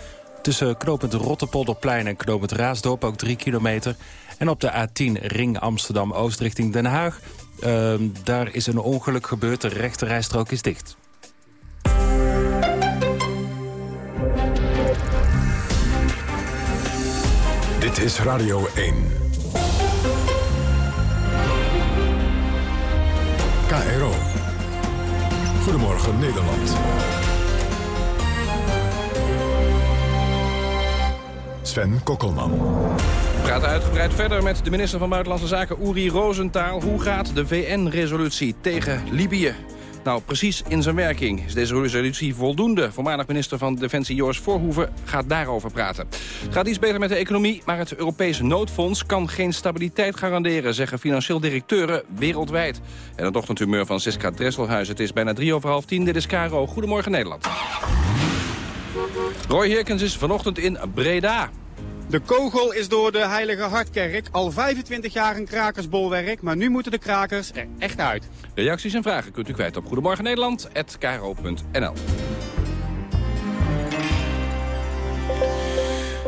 Speaker 4: Tussen knooppunt Rotterpolderplein en knooppunt Raasdorp ook 3 kilometer. En op de A10 Ring Amsterdam-Oost richting Den Haag. Uh, daar is een ongeluk gebeurd, de rechterrijstrook is dicht.
Speaker 1: Dit is Radio 1. KRO. Goedemorgen Nederland. Sven Kokkelman.
Speaker 26: We praten uitgebreid verder met de minister van Buitenlandse Zaken Uri Rosenthal. Hoe gaat de VN-resolutie tegen Libië? Nou, precies in zijn werking is deze resolutie voldoende. Voormalig minister van Defensie Joris Voorhoeven gaat daarover praten. Het gaat iets beter met de economie, maar het Europese noodfonds kan geen stabiliteit garanderen, zeggen financieel directeuren wereldwijd. En het ochtendhumeur van Siska Dresselhuis. Het is bijna drie over half tien. Dit is Caro. Goedemorgen Nederland. Roy Herkens is vanochtend in Breda.
Speaker 27: De kogel is door de Heilige Hartkerk. Al 25 jaar een krakersbolwerk, maar nu moeten de krakers er echt uit.
Speaker 26: Reacties en vragen kunt u kwijt op Goedemorgen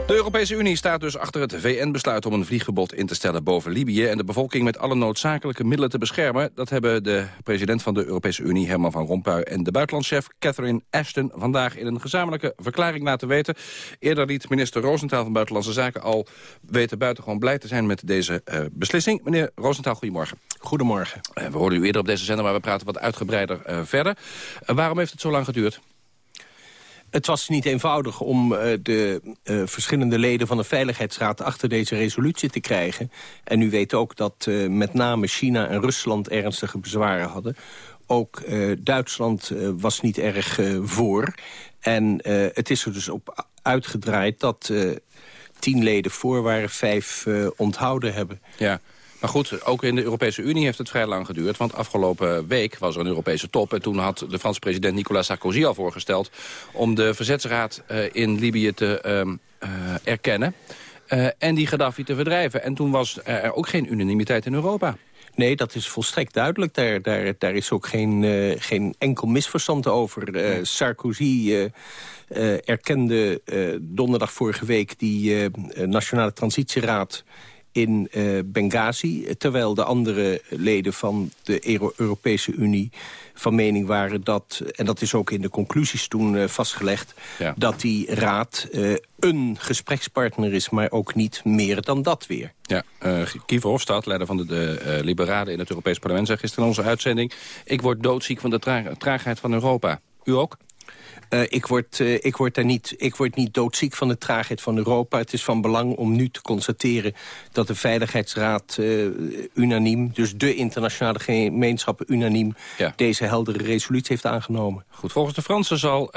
Speaker 26: De Europese Unie staat dus achter het VN-besluit om een vliegverbod in te stellen boven Libië en de bevolking met alle noodzakelijke middelen te beschermen. Dat hebben de president van de Europese Unie, Herman van Rompuy, en de buitenlandchef Catherine Ashton vandaag in een gezamenlijke verklaring laten weten. Eerder liet minister Rosenthal van Buitenlandse Zaken al weten buitengewoon blij te zijn met deze uh, beslissing. Meneer Rosenthal, goedemorgen.
Speaker 12: Goedemorgen.
Speaker 26: Uh, we hoorden u eerder op deze zender, maar we praten wat uitgebreider uh, verder. waarom heeft het zo lang geduurd?
Speaker 12: Het was niet eenvoudig om uh, de uh, verschillende leden van de Veiligheidsraad... achter deze resolutie te krijgen. En u weet ook dat uh, met name China en Rusland ernstige bezwaren hadden. ook Duitsland was niet erg voor. En het is er dus op uitgedraaid dat tien leden voor waren, vijf onthouden hebben.
Speaker 26: Ja. Maar goed, ook in de Europese Unie heeft het vrij lang geduurd. Want afgelopen week was er een Europese top. En toen had de Franse president Nicolas Sarkozy al voorgesteld... om de verzetsraad uh, in Libië te uh, uh, erkennen. en die Gaddafi te verdrijven. En toen was er ook geen unanimiteit in Europa.
Speaker 12: Nee, dat is volstrekt duidelijk. Daar, daar, is ook geen, geen enkel misverstand over. Sarkozy erkende donderdag vorige week die Nationale Transitieraad in uh, Benghazi. Terwijl de andere leden van de Euro Europese Unie van mening waren dat... en dat is ook in de conclusies toen uh, vastgelegd... dat die raad uh, een gesprekspartner is, maar ook niet meer dan dat weer.
Speaker 26: Ja, uh, Kiefer Hofstad, leider van de, de Liberalen in het Europees Parlement... zei gisteren in onze uitzending... ik word doodziek van de traagheid van Europa. U ook?
Speaker 12: Uh, ik, word, uh, ik, word daar niet, ik word niet doodziek van de traagheid van Europa. Het is van belang om nu te constateren dat de Veiligheidsraad uh, unaniem... dus de internationale gemeenschap unaniem... Ja. deze heldere resolutie heeft aangenomen.
Speaker 26: Goed, volgens de Fransen zal,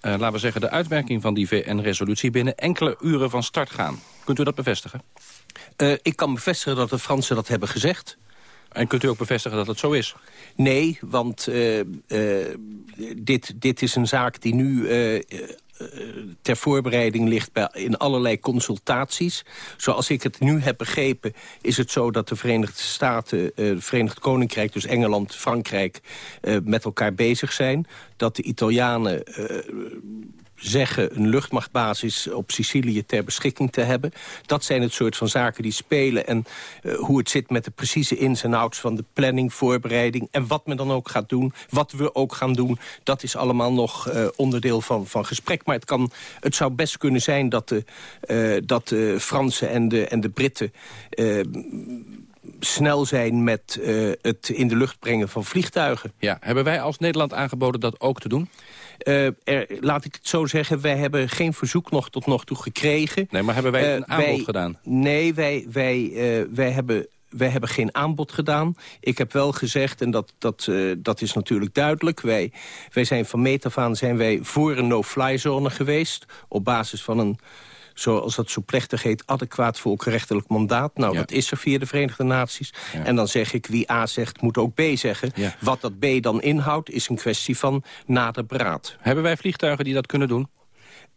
Speaker 26: laten we zeggen... de uitwerking van die VN-resolutie binnen enkele uren van start gaan. Kunt u dat bevestigen?
Speaker 12: ik kan bevestigen dat de Fransen dat hebben gezegd.
Speaker 26: En kunt u ook bevestigen dat het zo is?
Speaker 12: Nee, want uh, uh, dit, dit is een zaak die nu uh, ter voorbereiding ligt bij, in allerlei consultaties. Zoals ik het nu heb begrepen is het zo dat de Verenigde Staten, het Verenigd Koninkrijk, dus Engeland, Frankrijk, met elkaar bezig zijn. Dat de Italianen zeggen een luchtmachtbasis op Sicilië ter beschikking te hebben. Dat zijn het soort van zaken die spelen. En uh, hoe het zit met de precieze ins en outs van de planning, voorbereiding... en wat men dan ook gaat doen, wat we ook gaan doen... dat is allemaal nog uh, onderdeel van, van gesprek. Maar het, kan, het zou best kunnen zijn dat de, uh, dat de Fransen en de, en de Britten snel zijn met het in de lucht brengen van vliegtuigen.
Speaker 26: Ja, hebben wij als Nederland aangeboden dat ook te doen?
Speaker 12: Uh, er, laat ik het zo zeggen, wij hebben geen verzoek nog tot nog toe gekregen.
Speaker 26: Nee, maar hebben wij uh, een aanbod
Speaker 12: wij,
Speaker 26: gedaan?
Speaker 12: Nee, wij, wij, wij hebben wij hebben geen aanbod gedaan. Ik heb wel gezegd, en dat, dat, uh, dat is natuurlijk duidelijk... Wij, wij zijn van meet af aan zijn wij voor een no-fly zone geweest... op basis van een zoals dat zo plechtig heet, adequaat volkenrechtelijk mandaat. Nou, ja. dat is er via de Verenigde Naties. Ja. En dan zeg ik, wie A zegt, moet ook B zeggen. Ja. Wat dat B dan inhoudt, is een kwestie van nader beraad.
Speaker 26: Hebben wij vliegtuigen die dat kunnen doen?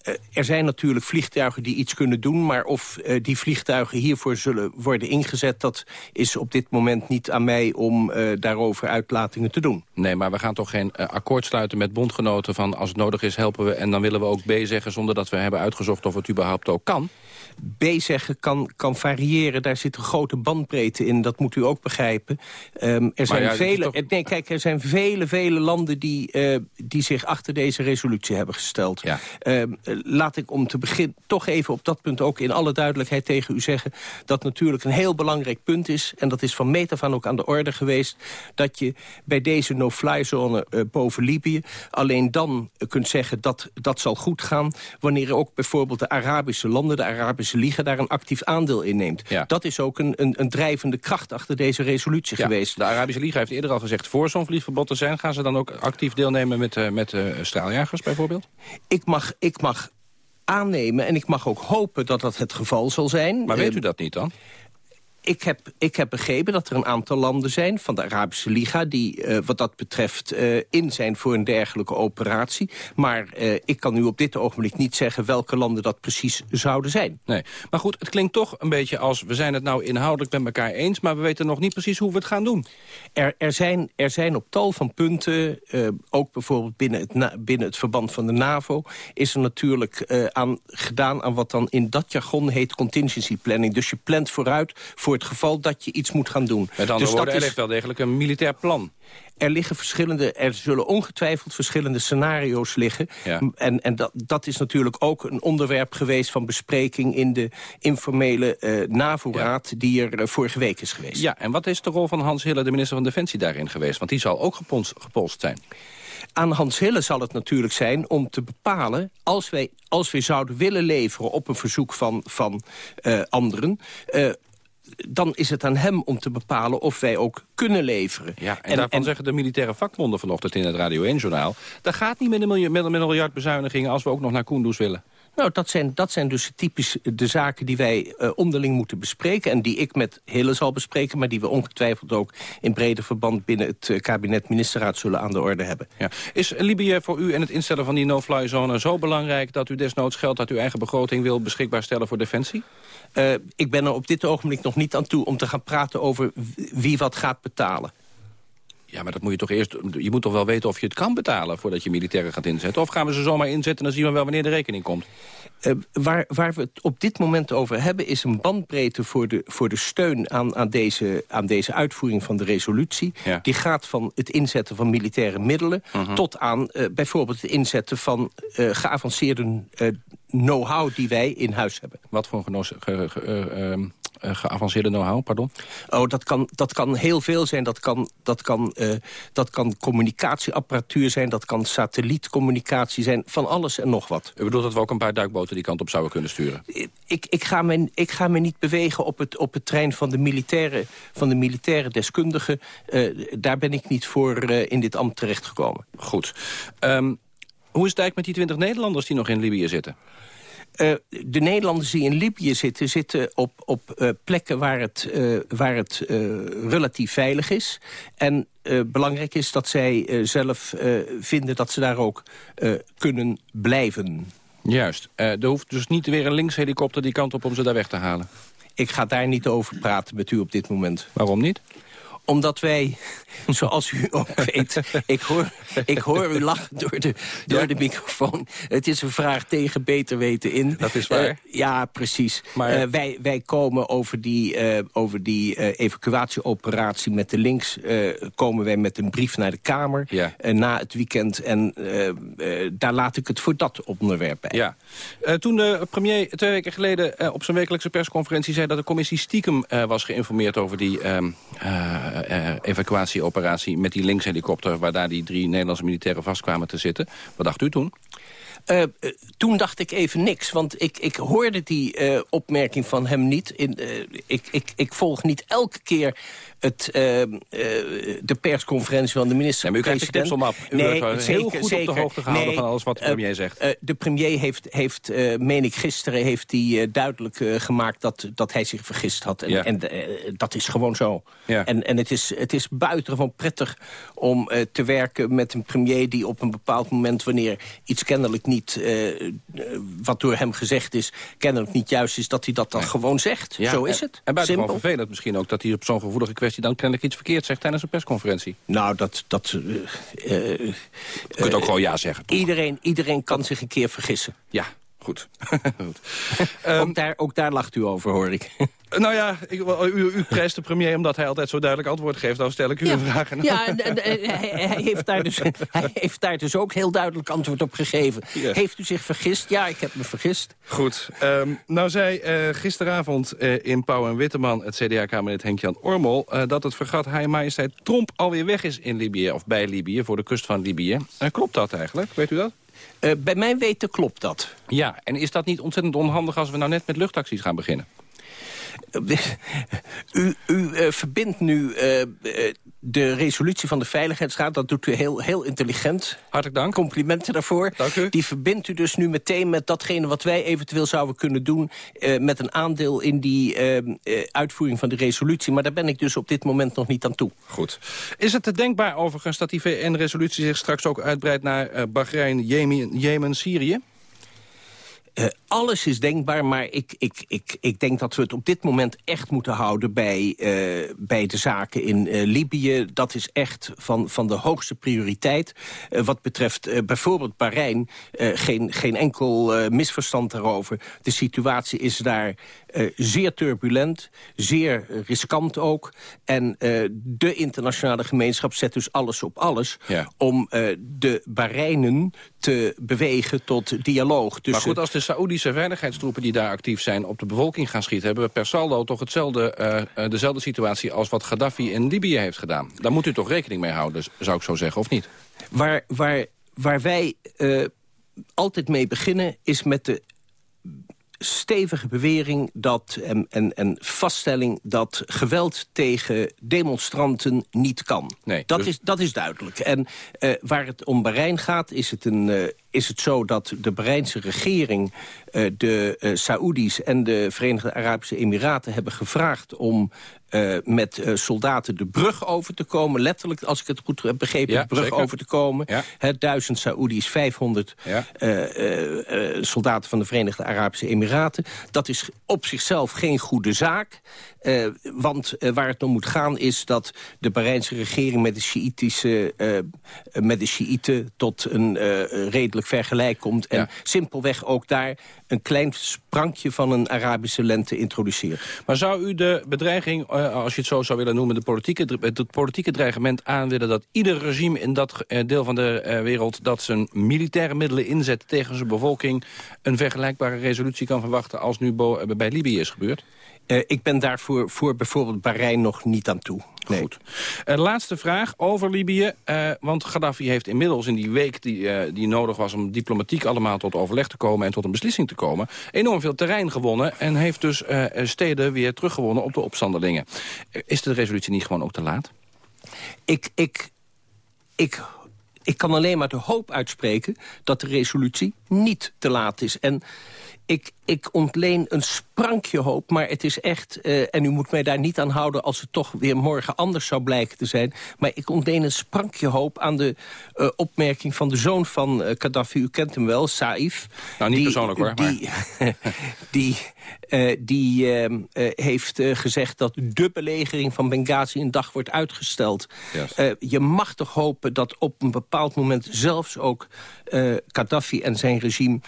Speaker 12: Uh, er zijn natuurlijk vliegtuigen die iets kunnen doen... maar of uh, die vliegtuigen hiervoor zullen worden ingezet... dat is op dit moment niet aan mij om uh, daarover uitlatingen te doen.
Speaker 26: Nee, maar we gaan toch geen akkoord sluiten met bondgenoten... van als het nodig is helpen we en dan willen we ook B zeggen... zonder dat we hebben uitgezocht of het überhaupt ook kan?
Speaker 12: B zeggen kan, kan variëren. Daar zit een grote bandbreedte in, dat moet u ook begrijpen. Um, er, zijn ja, vele, toch... nee, kijk, er zijn vele, vele landen die, uh, die zich achter deze resolutie hebben gesteld.
Speaker 26: Ja.
Speaker 12: Um, laat ik om te beginnen toch even op dat punt ook in alle duidelijkheid tegen u zeggen... dat natuurlijk een heel belangrijk punt is... en dat is van meet af aan ook aan de orde geweest... dat je bij deze no-fly zone uh, boven Libië alleen dan kunt zeggen dat dat zal goed gaan... wanneer ook bijvoorbeeld de Arabische landen, de Arabische Liga daar een actief aandeel in neemt. Ja. Dat is ook een, een, een, drijvende kracht achter deze resolutie
Speaker 26: ja,
Speaker 12: geweest.
Speaker 26: De Arabische Liga heeft eerder al gezegd... voor zo'n vliegverbod te zijn, gaan ze dan ook actief deelnemen met, uh, met uh, straaljagers bijvoorbeeld?
Speaker 12: Ik mag, ik mag aannemen en ik mag ook hopen dat dat het geval zal zijn.
Speaker 26: Maar weet u dat niet dan?
Speaker 12: Ik heb, ik heb begrepen dat er een aantal landen zijn van de Arabische Liga... die uh, wat dat betreft uh, in zijn voor een dergelijke operatie. Maar uh, ik kan nu op dit ogenblik niet zeggen welke landen dat precies zouden zijn.
Speaker 26: Nee, maar goed, het klinkt toch een beetje als... we zijn het nou inhoudelijk met elkaar eens... maar we weten nog niet precies hoe we het gaan doen.
Speaker 12: Er, er, zijn, er zijn op tal van punten, ook bijvoorbeeld binnen het, binnen het verband van de NAVO... is er natuurlijk aan, gedaan aan wat dan in dat jargon heet contingency planning. Dus je plant vooruit voor het geval dat je iets moet gaan doen.
Speaker 26: Met andere dus woorden, er ligt wel degelijk een militair plan.
Speaker 12: Er, liggen verschillende, er zullen ongetwijfeld verschillende scenario's liggen.
Speaker 26: Ja.
Speaker 12: En, en dat, dat is natuurlijk ook een onderwerp geweest van bespreking... in de informele uh, NAVO-raad ja. die er uh, vorige week is geweest.
Speaker 26: Ja, en wat is de rol van Hans Hille, de minister van Defensie, daarin geweest? Want die zal ook gepolst, gepolst zijn.
Speaker 12: Aan Hans Hille zal het natuurlijk zijn om te bepalen... als wij, als wij zouden willen leveren op een verzoek van, van uh, anderen... dan is het aan hem om te bepalen of wij ook kunnen leveren.
Speaker 26: Ja, en, daarvan zeggen de militaire vakbonden vanochtend in het Radio 1-journaal... dat gaat niet met een, miljard, met een miljard bezuinigingen als we ook nog naar Kunduz willen.
Speaker 12: Nou, dat zijn, dat zijn dus typisch de zaken die wij uh, onderling moeten bespreken... en die ik met Hille zal bespreken... maar die we ongetwijfeld ook in breder verband... binnen het uh, kabinet-ministerraad zullen aan de orde hebben.
Speaker 26: Ja. Is Libië voor u en het instellen van die no-fly zone zo belangrijk... dat u desnoods geld uit uw eigen begroting wil beschikbaar stellen voor Defensie?
Speaker 12: Uh, ik ben er op dit ogenblik nog niet aan toe om te gaan praten over wie wat gaat betalen.
Speaker 26: Ja, maar dat moet je toch eerst... Je moet toch wel weten of je het kan betalen... voordat je militairen gaat inzetten? Of gaan we ze zomaar inzetten en dan zien we wel wanneer de rekening komt?
Speaker 12: Uh, waar, waar we het op dit moment over hebben... is een bandbreedte voor de, voor de steun aan, aan, deze, aan deze uitvoering van de resolutie. Ja. Die gaat van het inzetten van militaire middelen... Uh -huh. tot aan uh, bijvoorbeeld het inzetten van geavanceerde know-how... die wij in huis hebben.
Speaker 26: Wat voor een uh, geavanceerde know-how, pardon?
Speaker 12: Oh, dat kan, dat kan heel veel zijn. Dat kan, dat, kan, uh, dat kan communicatieapparatuur zijn, dat kan satellietcommunicatie zijn, van alles en nog wat.
Speaker 26: U bedoelt dat we ook een paar duikboten die kant op zouden kunnen sturen?
Speaker 12: Ik, ik, ga, me, ik ga me niet bewegen op het, op het trein van de militaire, van de militaire deskundigen. Uh, daar ben ik niet voor in dit ambt terechtgekomen.
Speaker 26: Goed. Um, hoe is het eigenlijk met die twintig Nederlanders die nog in Libië zitten?
Speaker 12: Uh, de Nederlanders die in Libië zitten... zitten op, op uh, plekken waar het, uh, waar het relatief veilig is. En belangrijk is dat zij zelf vinden dat ze daar ook kunnen blijven.
Speaker 26: Juist. er hoeft dus niet weer een linkshelikopter die kant op om ze daar weg te halen.
Speaker 12: Ik ga daar niet over praten met u op dit moment.
Speaker 26: Waarom niet?
Speaker 12: Omdat wij, zoals u ook weet... ik, hoor, ik hoor u lachen door de, door ja. de microfoon. Het is een vraag tegen beter weten in.
Speaker 26: Dat is waar. Uh,
Speaker 12: ja, precies. Maar... Uh, wij, wij komen over die, uh, over die evacuatieoperatie met de links... komen wij met een brief naar de Kamer
Speaker 26: ja.
Speaker 12: na het weekend. En daar laat ik het voor dat onderwerp bij.
Speaker 26: Ja. toen de premier twee weken geleden op zijn wekelijkse persconferentie... zei dat de commissie stiekem was geïnformeerd over die... uh, evacuatieoperatie met die linkshelikopter... waar daar die drie Nederlandse militairen vast kwamen te zitten. Wat dacht u toen?
Speaker 12: Uh, toen dacht ik even niks, want ik, ik hoorde die opmerking van hem niet. In, ik, ik, ik volg niet elke keer het, de persconferentie van de minister-president.
Speaker 26: Maar u
Speaker 12: nee,
Speaker 26: wordt
Speaker 12: zeker,
Speaker 26: heel goed
Speaker 12: zeker,
Speaker 26: op de hoogte gehouden
Speaker 12: nee,
Speaker 26: van alles wat de premier zegt.
Speaker 12: de premier heeft, heeft meen ik gisteren, heeft hij duidelijk gemaakt dat, dat hij zich vergist had. En,
Speaker 26: ja.
Speaker 12: en dat is gewoon zo.
Speaker 26: Ja.
Speaker 12: En, en het, is, het is buitengewoon prettig om te werken met een premier die op een bepaald moment, wanneer iets kennelijk niet, wat door hem gezegd is, kennelijk niet juist is, dat hij dat dan nee. gewoon zegt.
Speaker 26: Ja,
Speaker 12: Zo is
Speaker 26: en,
Speaker 12: het.
Speaker 26: En buitengewoon vervelend misschien ook dat hij op zo'n gevoelige kwestie dan kennelijk iets verkeerd zegt tijdens een persconferentie.
Speaker 12: Nou, dat... dat uh,
Speaker 26: Je kunt ook gewoon ja zeggen. Toch?
Speaker 12: Iedereen, iedereen kan zich een keer vergissen.
Speaker 26: Ja, goed. goed.
Speaker 12: um, ook, daar, ook daar lacht u over, hoor ik.
Speaker 26: Nou ja, ik, u, u prijst de premier omdat hij altijd zo duidelijk antwoord geeft. Dan stel ik u
Speaker 12: ja.
Speaker 26: een vraag. En
Speaker 12: ja, hij, hij, heeft daar dus, hij heeft daar dus ook heel duidelijk antwoord op gegeven. Heeft u zich vergist? Ja, ik heb me vergist.
Speaker 26: Goed. Um, nou zei uh, gisteravond uh, in Pauw en Witteman het CDA-kamerlid Henk-Jan Ormel... Uh, dat het vergat Hij Majesteit Tromp alweer weg is in Libië, of bij Libië, voor de kust van Libië. klopt dat eigenlijk? Weet u dat?
Speaker 12: Uh, bij mijn weten klopt dat.
Speaker 26: Ja, en is dat niet ontzettend onhandig als we nou net met luchtacties gaan beginnen?
Speaker 12: U, u uh, verbindt nu uh, de resolutie van de Veiligheidsraad. Dat doet u heel, heel intelligent.
Speaker 26: Hartelijk dank.
Speaker 12: Complimenten daarvoor.
Speaker 26: Dank u.
Speaker 12: Die verbindt u dus nu meteen met datgene wat wij eventueel zouden kunnen doen... Uh, met een aandeel in die uitvoering van de resolutie. Maar daar ben ik dus op dit moment nog niet aan toe.
Speaker 26: Goed. Is het denkbaar overigens dat die VN-resolutie zich straks ook uitbreidt... naar Bahrein, Jemen, Jemen Syrië?
Speaker 12: Uh, alles is denkbaar, maar ik, ik, ik, ik denk dat we het op dit moment echt moeten houden bij, uh, bij de zaken in uh, Libië. Dat is echt van, van de hoogste prioriteit. wat betreft bijvoorbeeld Bahrein, geen, geen enkel misverstand daarover. De situatie is daar zeer turbulent, zeer riskant ook. En de internationale gemeenschap zet dus alles op alles...
Speaker 26: Ja.
Speaker 12: om de Bahreinen te bewegen tot dialoog.
Speaker 26: Maar goed, als de Saoedische veiligheidstroepen die daar actief zijn... op de bevolking gaan schieten... hebben we per saldo toch hetzelfde, uh, dezelfde situatie... als wat Gaddafi in Libië heeft gedaan. Daar moet u toch rekening mee houden, zou ik zo zeggen, of niet?
Speaker 12: Waar, waar, waar wij uh, altijd mee beginnen... is met de stevige bewering dat, en, en, en vaststelling dat geweld tegen demonstranten niet kan.
Speaker 26: Nee,
Speaker 12: dat,
Speaker 26: dus-
Speaker 12: is, dat is duidelijk. En eh, waar het om Bahrein gaat, is het, een, eh, is het zo dat de Bahreïnse regering... eh, de eh Saoedi's en de Verenigde Arabische Emiraten hebben gevraagd... om eh, met soldaten de brug over te komen. Letterlijk, als ik het goed heb begrepen,
Speaker 26: Ja,
Speaker 12: de brug
Speaker 26: zeker.
Speaker 12: over te komen. Hè, duizend Saoedi's, 500
Speaker 26: Ja.
Speaker 12: eh, eh, eh, soldaten van de Verenigde Arabische Emiraten. Dat is op zichzelf geen goede zaak. want waar het om moet gaan is dat de Bahreïnse regering... met de, Sjiitische, met de Sjiïten tot een eh, vergelijk komt... en simpelweg ook daar een klein sprankje van een Arabische lente introduceert.
Speaker 26: Maar zou u de bedreiging, eh, als je het zo zou willen noemen... de politieke, het politieke dreigement aan willen... dat ieder regime in dat eh, deel van de eh, wereld... dat zijn militaire middelen inzet tegen zijn bevolking... een vergelijkbare resolutie kan verwachten... als nu bij Libië is gebeurd?
Speaker 12: Eh, ik ben daarvoor voor bijvoorbeeld Bahrein nog niet aan toe. Nee.
Speaker 26: Goed. Eh, laatste vraag over Libië. eh, want Gaddafi heeft inmiddels in die week die, die nodig was... om diplomatiek allemaal tot overleg te komen en tot een beslissing te komen... enorm veel terrein gewonnen en heeft dus steden weer teruggewonnen op de opstandelingen. Is de resolutie niet gewoon ook te laat?
Speaker 12: Ik, ik, ik, ik kan alleen maar de hoop uitspreken dat de resolutie niet te laat is. En ik, ik ontleen een sprankje hoop, maar het is echt... eh, en u moet mij daar niet aan houden als het toch weer morgen anders zou blijken te zijn... maar ik ontleen een sprankje hoop aan de eh, opmerking van de zoon van eh, Gaddafi. U kent hem wel, Saif.
Speaker 26: Nou, niet persoonlijk, hoor, maar-
Speaker 12: Die, die, eh, die ehm, eh, heeft gezegd dat de belegering van Benghazi een dag wordt uitgesteld. Je mag toch hopen dat op een bepaald moment zelfs ook Gaddafi en zijn regime...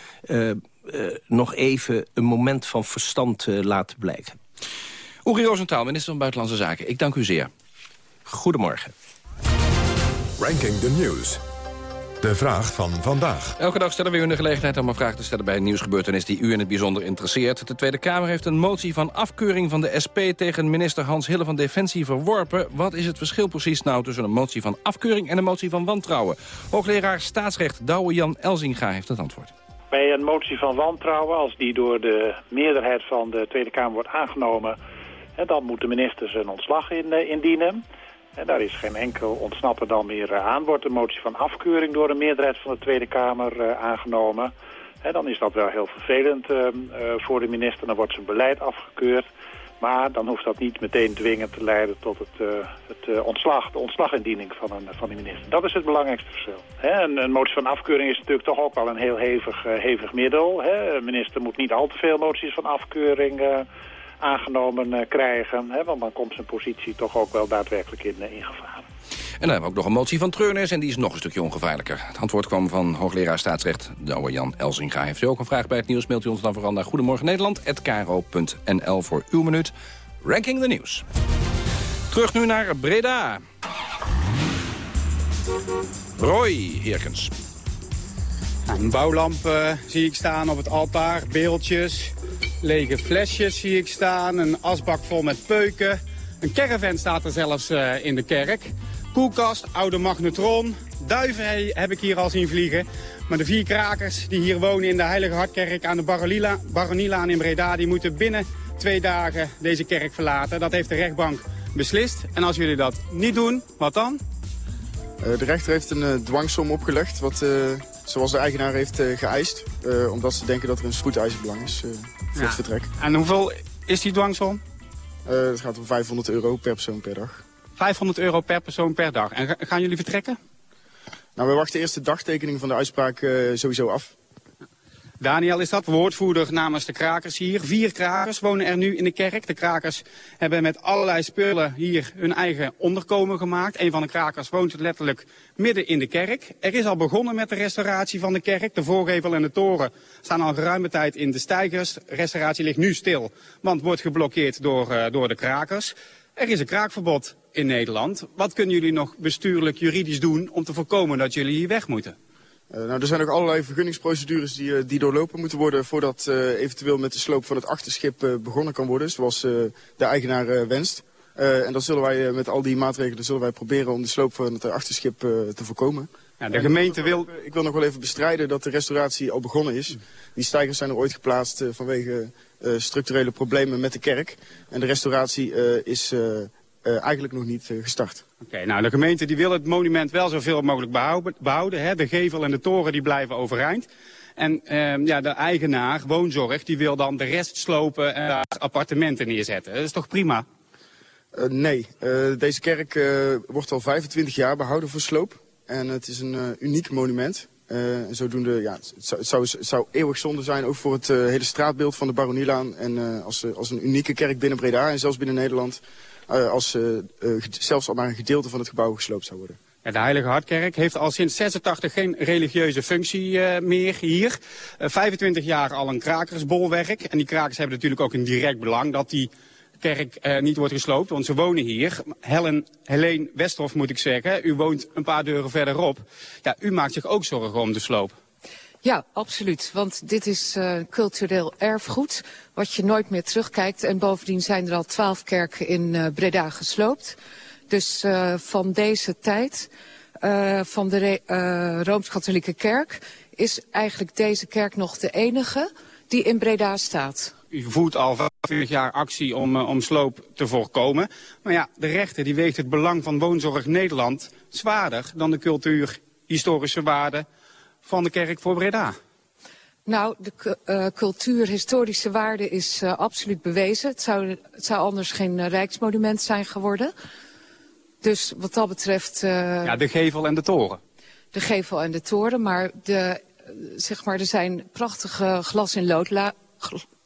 Speaker 12: eh, nog even een moment van verstand eh, laten blijken.
Speaker 26: Uri Rosenthal, minister van Buitenlandse Zaken. Ik dank u zeer.
Speaker 12: Goedemorgen.
Speaker 1: Ranking the News. De vraag van vandaag.
Speaker 26: Elke dag stellen we u de gelegenheid om een vraag te stellen bij een nieuwsgebeurtenis die u in het bijzonder interesseert. De Tweede Kamer heeft een motie van afkeuring van de SP tegen minister Hans Hille van Defensie verworpen. Wat is het verschil precies nou tussen een motie van afkeuring en een motie van wantrouwen? Hoogleraar staatsrecht Douwe Jan Elzinga heeft het antwoord.
Speaker 28: Bij een motie van wantrouwen, als die door de meerderheid van de Tweede Kamer wordt aangenomen... dan moet de minister zijn ontslag eh, indienen. En daar is geen enkel ontsnappen dan meer eh, aan. Wordt de motie van afkeuring door de meerderheid van de Tweede Kamer eh, aangenomen... dan is dat wel heel vervelend eh, eh, voor de minister. Dan wordt zijn beleid afgekeurd. Maar dan hoeft dat niet meteen dwingend te leiden tot het, eh, het eh, ontslag, de ontslagindiening van een, van de minister. Dat is het belangrijkste verschil. Hè, een, een motie van afkeuring is natuurlijk toch ook wel een heel hevig, eh, hevig middel. Hè. Een minister moet niet al te veel moties van afkeuring aangenomen krijgen. Hè, want dan komt zijn positie toch ook wel daadwerkelijk in, in gevaar.
Speaker 26: En dan hebben we ook nog een motie van treurnis en die is nog een stukje ongevaarlijker. Het antwoord kwam van hoogleraar staatsrecht Douwe Jan Elzinga. Heeft u ook een vraag bij het nieuws, mailt u ons dan vooral naar Goedemorgen Nederland@kro.nl voor uw minuut. Ranking the Nieuws. Terug nu naar Breda. Roy Heerkens.
Speaker 27: Een bouwlamp eh, zie ik staan op het altaar, beeldjes, lege flesjes zie ik staan, een asbak vol met peuken. Een caravan staat er zelfs eh, in de kerk. Koelkast, oude magnetron, duiven he- heb ik hier al zien vliegen. Maar de vier krakers die hier wonen in de Heilige Hartkerk aan de Baronila- Baronielaan in Breda... die moeten binnen twee dagen deze kerk verlaten. Dat heeft de rechtbank beslist. En als jullie dat niet doen, wat dan?
Speaker 29: Eh, de rechter heeft een eh, dwangsom opgelegd, wat, eh, zoals de eigenaar heeft geëist. omdat ze denken dat er een spoedeisenbelang is voor
Speaker 27: Ja.
Speaker 29: het vertrek.
Speaker 27: En hoeveel is die dwangsom?
Speaker 29: Het gaat om 500 euro per persoon per dag.
Speaker 27: 500 euro per persoon per dag. En ga- gaan jullie vertrekken?
Speaker 29: Nou, we wachten eerst de dagtekening van de uitspraak eh, sowieso af.
Speaker 27: Daniel is dat, woordvoerder namens de krakers hier. Vier krakers wonen er nu in de kerk. De krakers hebben met allerlei spullen hier hun eigen onderkomen gemaakt. Een van de krakers woont letterlijk midden in de kerk. Er is al begonnen met de restauratie van de kerk. De voorgevel en de toren staan al geruime tijd in de stijgers. De restauratie ligt nu stil, want wordt geblokkeerd door, eh, door de krakers. Er is een kraakverbod in Nederland. Wat kunnen jullie nog bestuurlijk juridisch doen om te voorkomen dat jullie hier weg moeten?
Speaker 29: Eh, nou, er zijn nog allerlei vergunningsprocedures die, eh, die doorlopen moeten worden... voordat eh, eventueel met de sloop van het achterschip begonnen kan worden, zoals de eigenaar wenst. En dan zullen wij met al die maatregelen zullen wij proberen om de sloop van het achterschip te voorkomen.
Speaker 27: Ja, de gemeente wil...
Speaker 29: Ik wil nog wel even bestrijden dat de restauratie al begonnen is. Die stijgers zijn er ooit geplaatst vanwege structurele problemen met de kerk. En de restauratie is eigenlijk nog niet gestart.
Speaker 27: Oké, nou de gemeente die wil het monument wel zoveel mogelijk behouden. behouden hè? De gevel en de toren die blijven overeind. En uh, ja, de eigenaar, woonzorg, die wil dan de rest slopen en daar appartementen neerzetten. Dat is toch prima?
Speaker 29: Uh, nee, deze kerk wordt al 25 jaar behouden voor sloop. En het is een uniek monument. en zodoende, ja, het zou, het, zou, het zou, eeuwig zonde zijn, ook voor het hele straatbeeld van de Baronielaan. En als, als een unieke kerk binnen Breda en zelfs binnen Nederland... als zelfs al maar een gedeelte van het gebouw gesloopt zou worden.
Speaker 27: De Heilige Hartkerk heeft al sinds 86 geen religieuze functie meer hier. Uh, 25 jaar al een krakersbolwerk. En die krakers hebben natuurlijk ook een direct belang dat die kerk niet wordt gesloopt. Want ze wonen hier. Helen, Helene Westhoff moet ik zeggen. U woont een paar deuren verderop. Ja, u maakt zich ook zorgen om de sloop.
Speaker 30: Ja, absoluut. Want dit is uh, cultureel erfgoed wat je nooit meer terugkijkt. En bovendien zijn er al twaalf kerken in uh, Breda gesloopt. Dus uh, van deze tijd, van de Rooms-Katholieke Kerk... is eigenlijk deze kerk nog de enige die in Breda staat.
Speaker 27: U voert al 25 jaar actie om, om sloop te voorkomen. Maar ja, de rechter die weegt het belang van woonzorg Nederland... zwaarder dan de cultuur-historische waarde van de kerk voor Breda.
Speaker 30: Nou, de uh, cultuur-historische waarde is uh, absoluut bewezen. Het zou, het zou anders geen uh, rijksmonument zijn geworden. Dus wat dat betreft...
Speaker 27: Ja, de gevel en de toren.
Speaker 30: De gevel en de toren, maar, de, zeg maar er zijn prachtige glas in, lood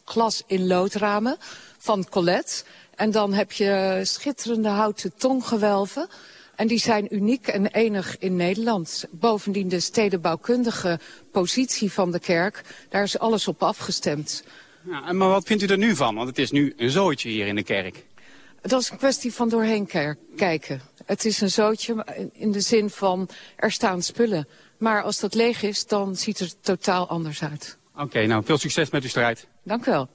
Speaker 30: glas in loodramen van Colette. En dan heb je schitterende houten tongewelven. En die zijn uniek en enig in Nederland. Bovendien de stedenbouwkundige positie van de kerk. Daar is alles op afgestemd.
Speaker 27: Ja, maar wat vindt u er nu van? Want het is nu een zooitje hier in de kerk.
Speaker 30: Dat is een kwestie van doorheen kijken. Het is een zootje in de zin van er staan spullen. Maar als dat leeg is, dan ziet het er totaal anders uit.
Speaker 27: Oké, okay, nou veel succes met uw strijd.
Speaker 30: Dank u wel.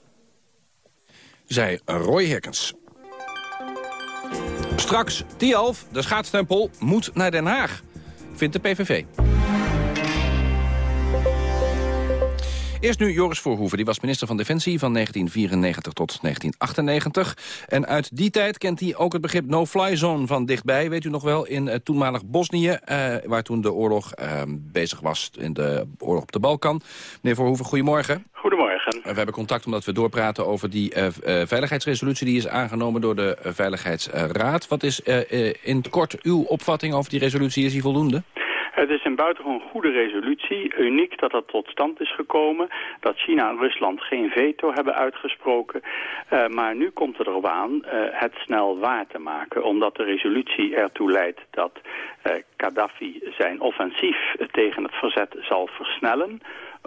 Speaker 26: Zij Roy Herkens. Straks, Tialf, de schaatstempel, moet naar Den Haag, vindt de PVV. Eerst nu Joris Voorhoeven, die was minister van Defensie van 1994 tot 1998. En uit die tijd kent hij ook het begrip no-fly zone van dichtbij. Weet u nog wel, in uh, toenmalig Bosnië, uh, waar toen de oorlog uh, bezig was, in de oorlog op de Balkan. Meneer Voorhoeven. Goedemorgen. We hebben contact omdat we doorpraten over die veiligheidsresolutie die is aangenomen door de Veiligheidsraad. Wat is in het kort uw opvatting over die resolutie? Is die voldoende?
Speaker 31: Het is een buitengewoon goede resolutie. Uniek dat dat tot stand is gekomen. Dat China en Rusland geen veto hebben uitgesproken. Maar nu komt het erop aan het snel waar te maken. Omdat de resolutie ertoe leidt dat uh, Gaddafi zijn offensief tegen het verzet zal versnellen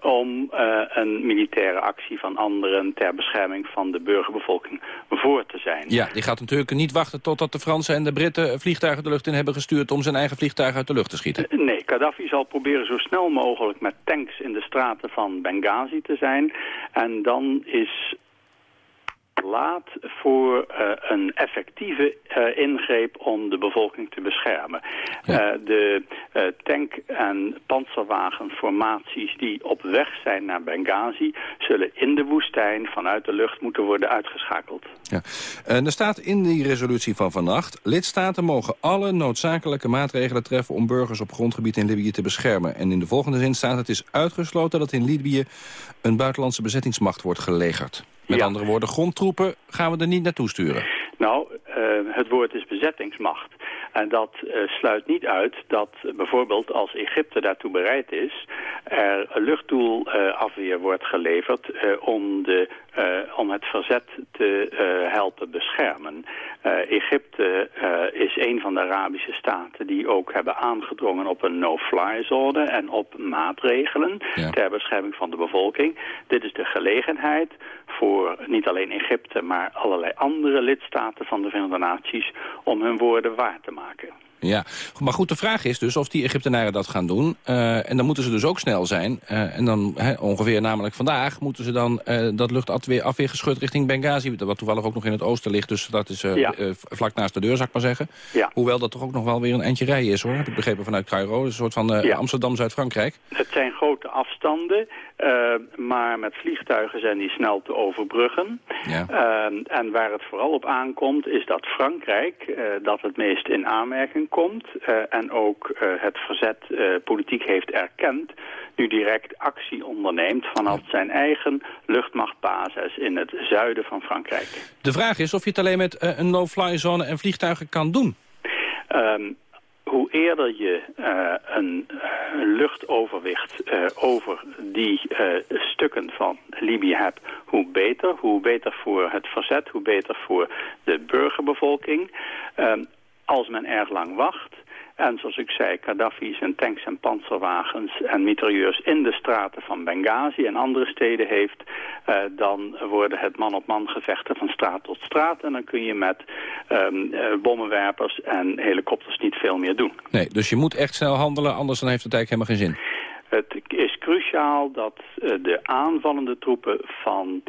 Speaker 31: om uh, een militaire actie van anderen ter bescherming van de burgerbevolking voor te zijn.
Speaker 26: Ja, die gaat natuurlijk niet wachten totdat de Fransen en de Britten vliegtuigen de lucht in hebben gestuurd om zijn eigen vliegtuigen uit de lucht te schieten.
Speaker 31: Uh, nee, Gaddafi zal proberen zo snel mogelijk met tanks in de straten van Benghazi te zijn. En dan is laat voor uh, een effectieve uh, ingreep om de bevolking te beschermen. Ja. Uh, de tank- en panzerwagenformaties die op weg zijn naar Benghazi... zullen in de woestijn vanuit de lucht moeten worden uitgeschakeld.
Speaker 26: Ja. er staat in die resolutie van vannacht... lidstaten mogen alle noodzakelijke maatregelen treffen... om burgers op grondgebied in Libië te beschermen. En in de volgende zin staat het is uitgesloten dat in Libië... een buitenlandse bezettingsmacht wordt gelegerd. Met ja. andere woorden, grondtroepen gaan we er niet naartoe sturen.
Speaker 31: Nou, uh, het woord is bezettingsmacht. En dat uh, sluit niet uit dat bijvoorbeeld als Egypte daartoe bereid is... er luchtdoelafweer uh, wordt geleverd om, de, om het verzet te helpen beschermen. Egypte is een van de Arabische staten die ook hebben aangedrongen op een no-fly zone... en op maatregelen ja. ter bescherming van de bevolking. Dit is de gelegenheid voor niet alleen Egypte, maar allerlei andere lidstaten van de Verenigde Naties om hun woorden waar te maken.
Speaker 26: Ja, maar goed, de vraag is dus of die Egyptenaren dat gaan doen. Uh, en dan moeten ze dus ook snel zijn. Uh, en dan ongeveer namelijk vandaag moeten ze dan uh, dat luchtafweergeschut richting Benghazi... wat toevallig ook nog in het oosten ligt, dus dat is ja. vlak naast de deur, zou ik maar zeggen. Ja. Hoewel dat toch ook nog wel weer een eindje rijden is, hoor. Heb ik begrepen vanuit Cairo, een soort van ja. Amsterdam-Zuid-Frankrijk.
Speaker 31: Het zijn grote afstanden, maar met vliegtuigen zijn die snel te overbruggen. Ja. en waar het vooral op aankomt, is dat Frankrijk, dat het meest in aanmerking komt uh, en ook uh, het verzet uh, politiek heeft erkend, nu direct actie onderneemt vanaf zijn eigen luchtmachtbasis in het zuiden van Frankrijk.
Speaker 26: De vraag is of je het alleen met een no-fly zone en vliegtuigen kan doen.
Speaker 31: Um, hoe eerder je uh, een luchtoverwicht uh, over die stukken van Libië hebt, hoe beter. Hoe beter voor het verzet, hoe beter voor de burgerbevolking. Als men erg lang wacht... En zoals ik zei, Gaddafi zijn tanks en panzerwagens en mitrailleurs in de straten van Benghazi en andere steden heeft, uh, dan worden het man-op-man gevechten van straat tot straat. En dan kun je met um, bommenwerpers en helikopters niet veel meer doen.
Speaker 26: Nee, dus je moet echt snel handelen, anders dan heeft het eigenlijk helemaal geen zin.
Speaker 31: Het is cruciaal dat uh, de aanvallende troepen van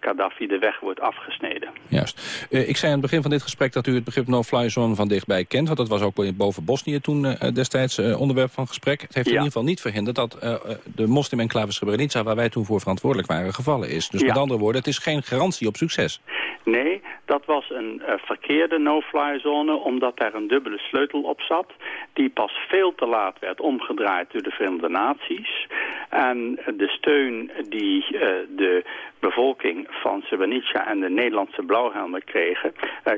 Speaker 31: Gaddafi de weg wordt afgesneden.
Speaker 26: Juist. Uh, ik zei aan het begin van dit gesprek dat u het begrip no-fly zone van dichtbij kent. Want dat was ook boven Bosnië toen uh, destijds onderwerp van gesprek. Het heeft ja. in ieder geval niet verhinderd dat de moslim-enclave Srebrenica... waar wij toen voor verantwoordelijk waren, gevallen is. Dus ja. met andere woorden, het is geen garantie op succes.
Speaker 31: Nee, dat was een uh, verkeerde no-fly zone omdat daar een dubbele sleutel op zat. Die pas veel te laat werd omgedraaid door de Verenigde Naties. En de steun die uh, de bevolking van Srebrenica en de Nederlandse blauwhelmen kregen...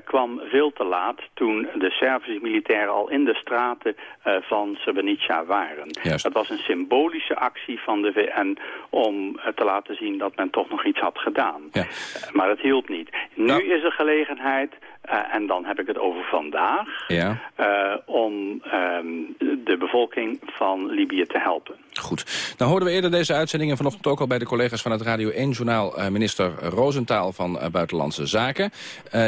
Speaker 31: Kwam veel te laat toen de Servische militairen al in de straten uh, van Srebrenica waren.
Speaker 26: Juist.
Speaker 31: Dat was een symbolische actie van de VN om uh, te laten zien dat men toch nog iets had gedaan.
Speaker 26: Ja.
Speaker 31: maar dat hielp niet. Nu nou. is er gelegenheid uh, en dan heb ik het over vandaag,
Speaker 26: ja.
Speaker 31: uh, om um, de bevolking van Libië te helpen.
Speaker 26: Goed. Dan hoorden we eerder deze uitzendingen vanochtend ook al bij de collega's van het Radio 1-journaal uh, minister Rosentaal van Buitenlandse Zaken.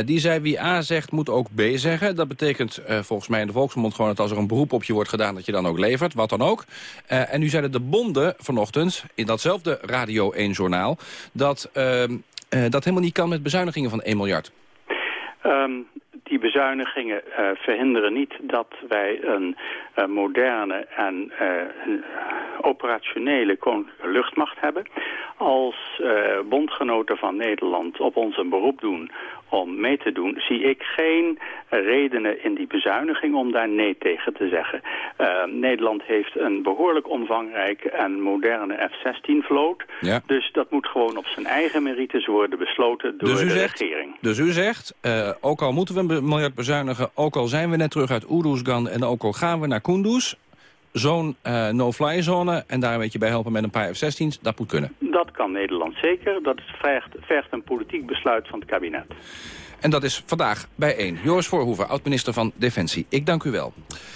Speaker 26: die zei wie A zegt moet ook B zeggen. Dat betekent volgens mij in de volksmond gewoon dat als er een beroep op je wordt gedaan dat je dan ook levert, wat dan ook. en nu zeiden de bonden vanochtend in datzelfde Radio 1-journaal dat ehm, dat helemaal niet kan met bezuinigingen van 1 miljard.
Speaker 31: Um, die bezuinigingen uh, verhinderen niet dat wij een uh, moderne en uh, operationele koninklijke luchtmacht hebben. Als bondgenoten van Nederland op ons een beroep doen om mee te doen, zie ik geen redenen in die bezuiniging om daar nee tegen te zeggen. Uh, Nederland heeft een behoorlijk omvangrijke en moderne F-16-vloot.
Speaker 26: Ja.
Speaker 31: Dus dat moet gewoon op zijn eigen merites worden besloten door
Speaker 26: dus
Speaker 31: de
Speaker 26: zegt,
Speaker 31: regering.
Speaker 26: Dus u zegt, uh, ook al moeten we een miljard bezuinigen, ook al zijn we net terug uit Oeruzgan en ook al gaan we naar Kunduz, zo'n uh, no-fly zone en daar een beetje bij helpen met een paar F-16's, dat moet kunnen.
Speaker 31: Dat kan Nederland zeker. Dat vergt, vergt een politiek besluit van het kabinet.
Speaker 26: En dat is vandaag bij 1. Joris Voorhoeven, oud-minister van Defensie. Ik dank u wel.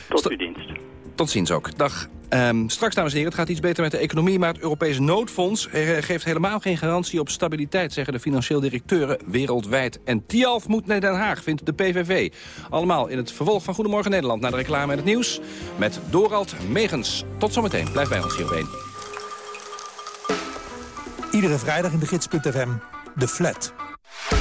Speaker 31: Tot uw dienst.
Speaker 26: Tot ziens ook. Dag. Um, straks, dames en heren, het gaat iets beter met de economie... maar het Europese noodfonds geeft helemaal geen garantie op stabiliteit... zeggen de financieel directeuren wereldwijd. En Tialf moet naar Den Haag, vindt de PVV. Allemaal in het vervolg van Goedemorgen Nederland... naar de reclame en het nieuws met Dorald Megens. Tot zometeen. Blijf bij ons hier op 1.
Speaker 32: Iedere vrijdag in de gids.fm, De Flat.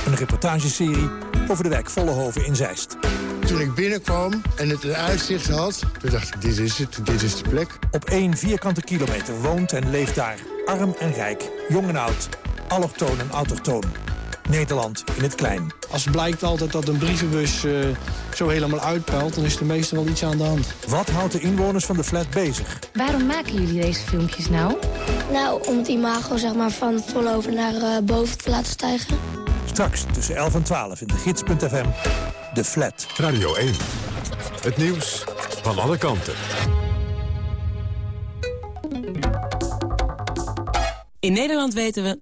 Speaker 32: Een reportageserie over de wijk Vollehoven in Zeist.
Speaker 33: Toen ik binnenkwam en het uitzicht had, toen dacht ik, dit is het, dit is de plek.
Speaker 32: Op één vierkante kilometer woont en leeft daar, arm en rijk, jong en oud, allochtoon en autochtoon. Nederland in het klein.
Speaker 34: Als blijkt altijd dat een brievenbus uh, zo helemaal uitpelt... dan is er meestal wel iets aan de hand.
Speaker 32: Wat houdt de inwoners van de flat bezig?
Speaker 35: Waarom maken jullie deze filmpjes nou?
Speaker 36: Nou, om het imago zeg maar, van Vollover naar uh, boven te laten stijgen.
Speaker 32: Straks tussen 11 en 12 in de gids.fm. De Flat.
Speaker 1: Radio 1. Het nieuws van alle kanten.
Speaker 37: In Nederland weten we,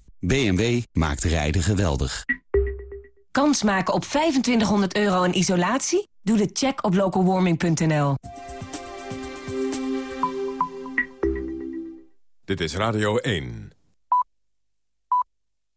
Speaker 5: BMW maakt rijden geweldig.
Speaker 8: Kans maken op 2500 euro in isolatie? Doe de check op localwarming.nl.
Speaker 1: Dit is Radio 1.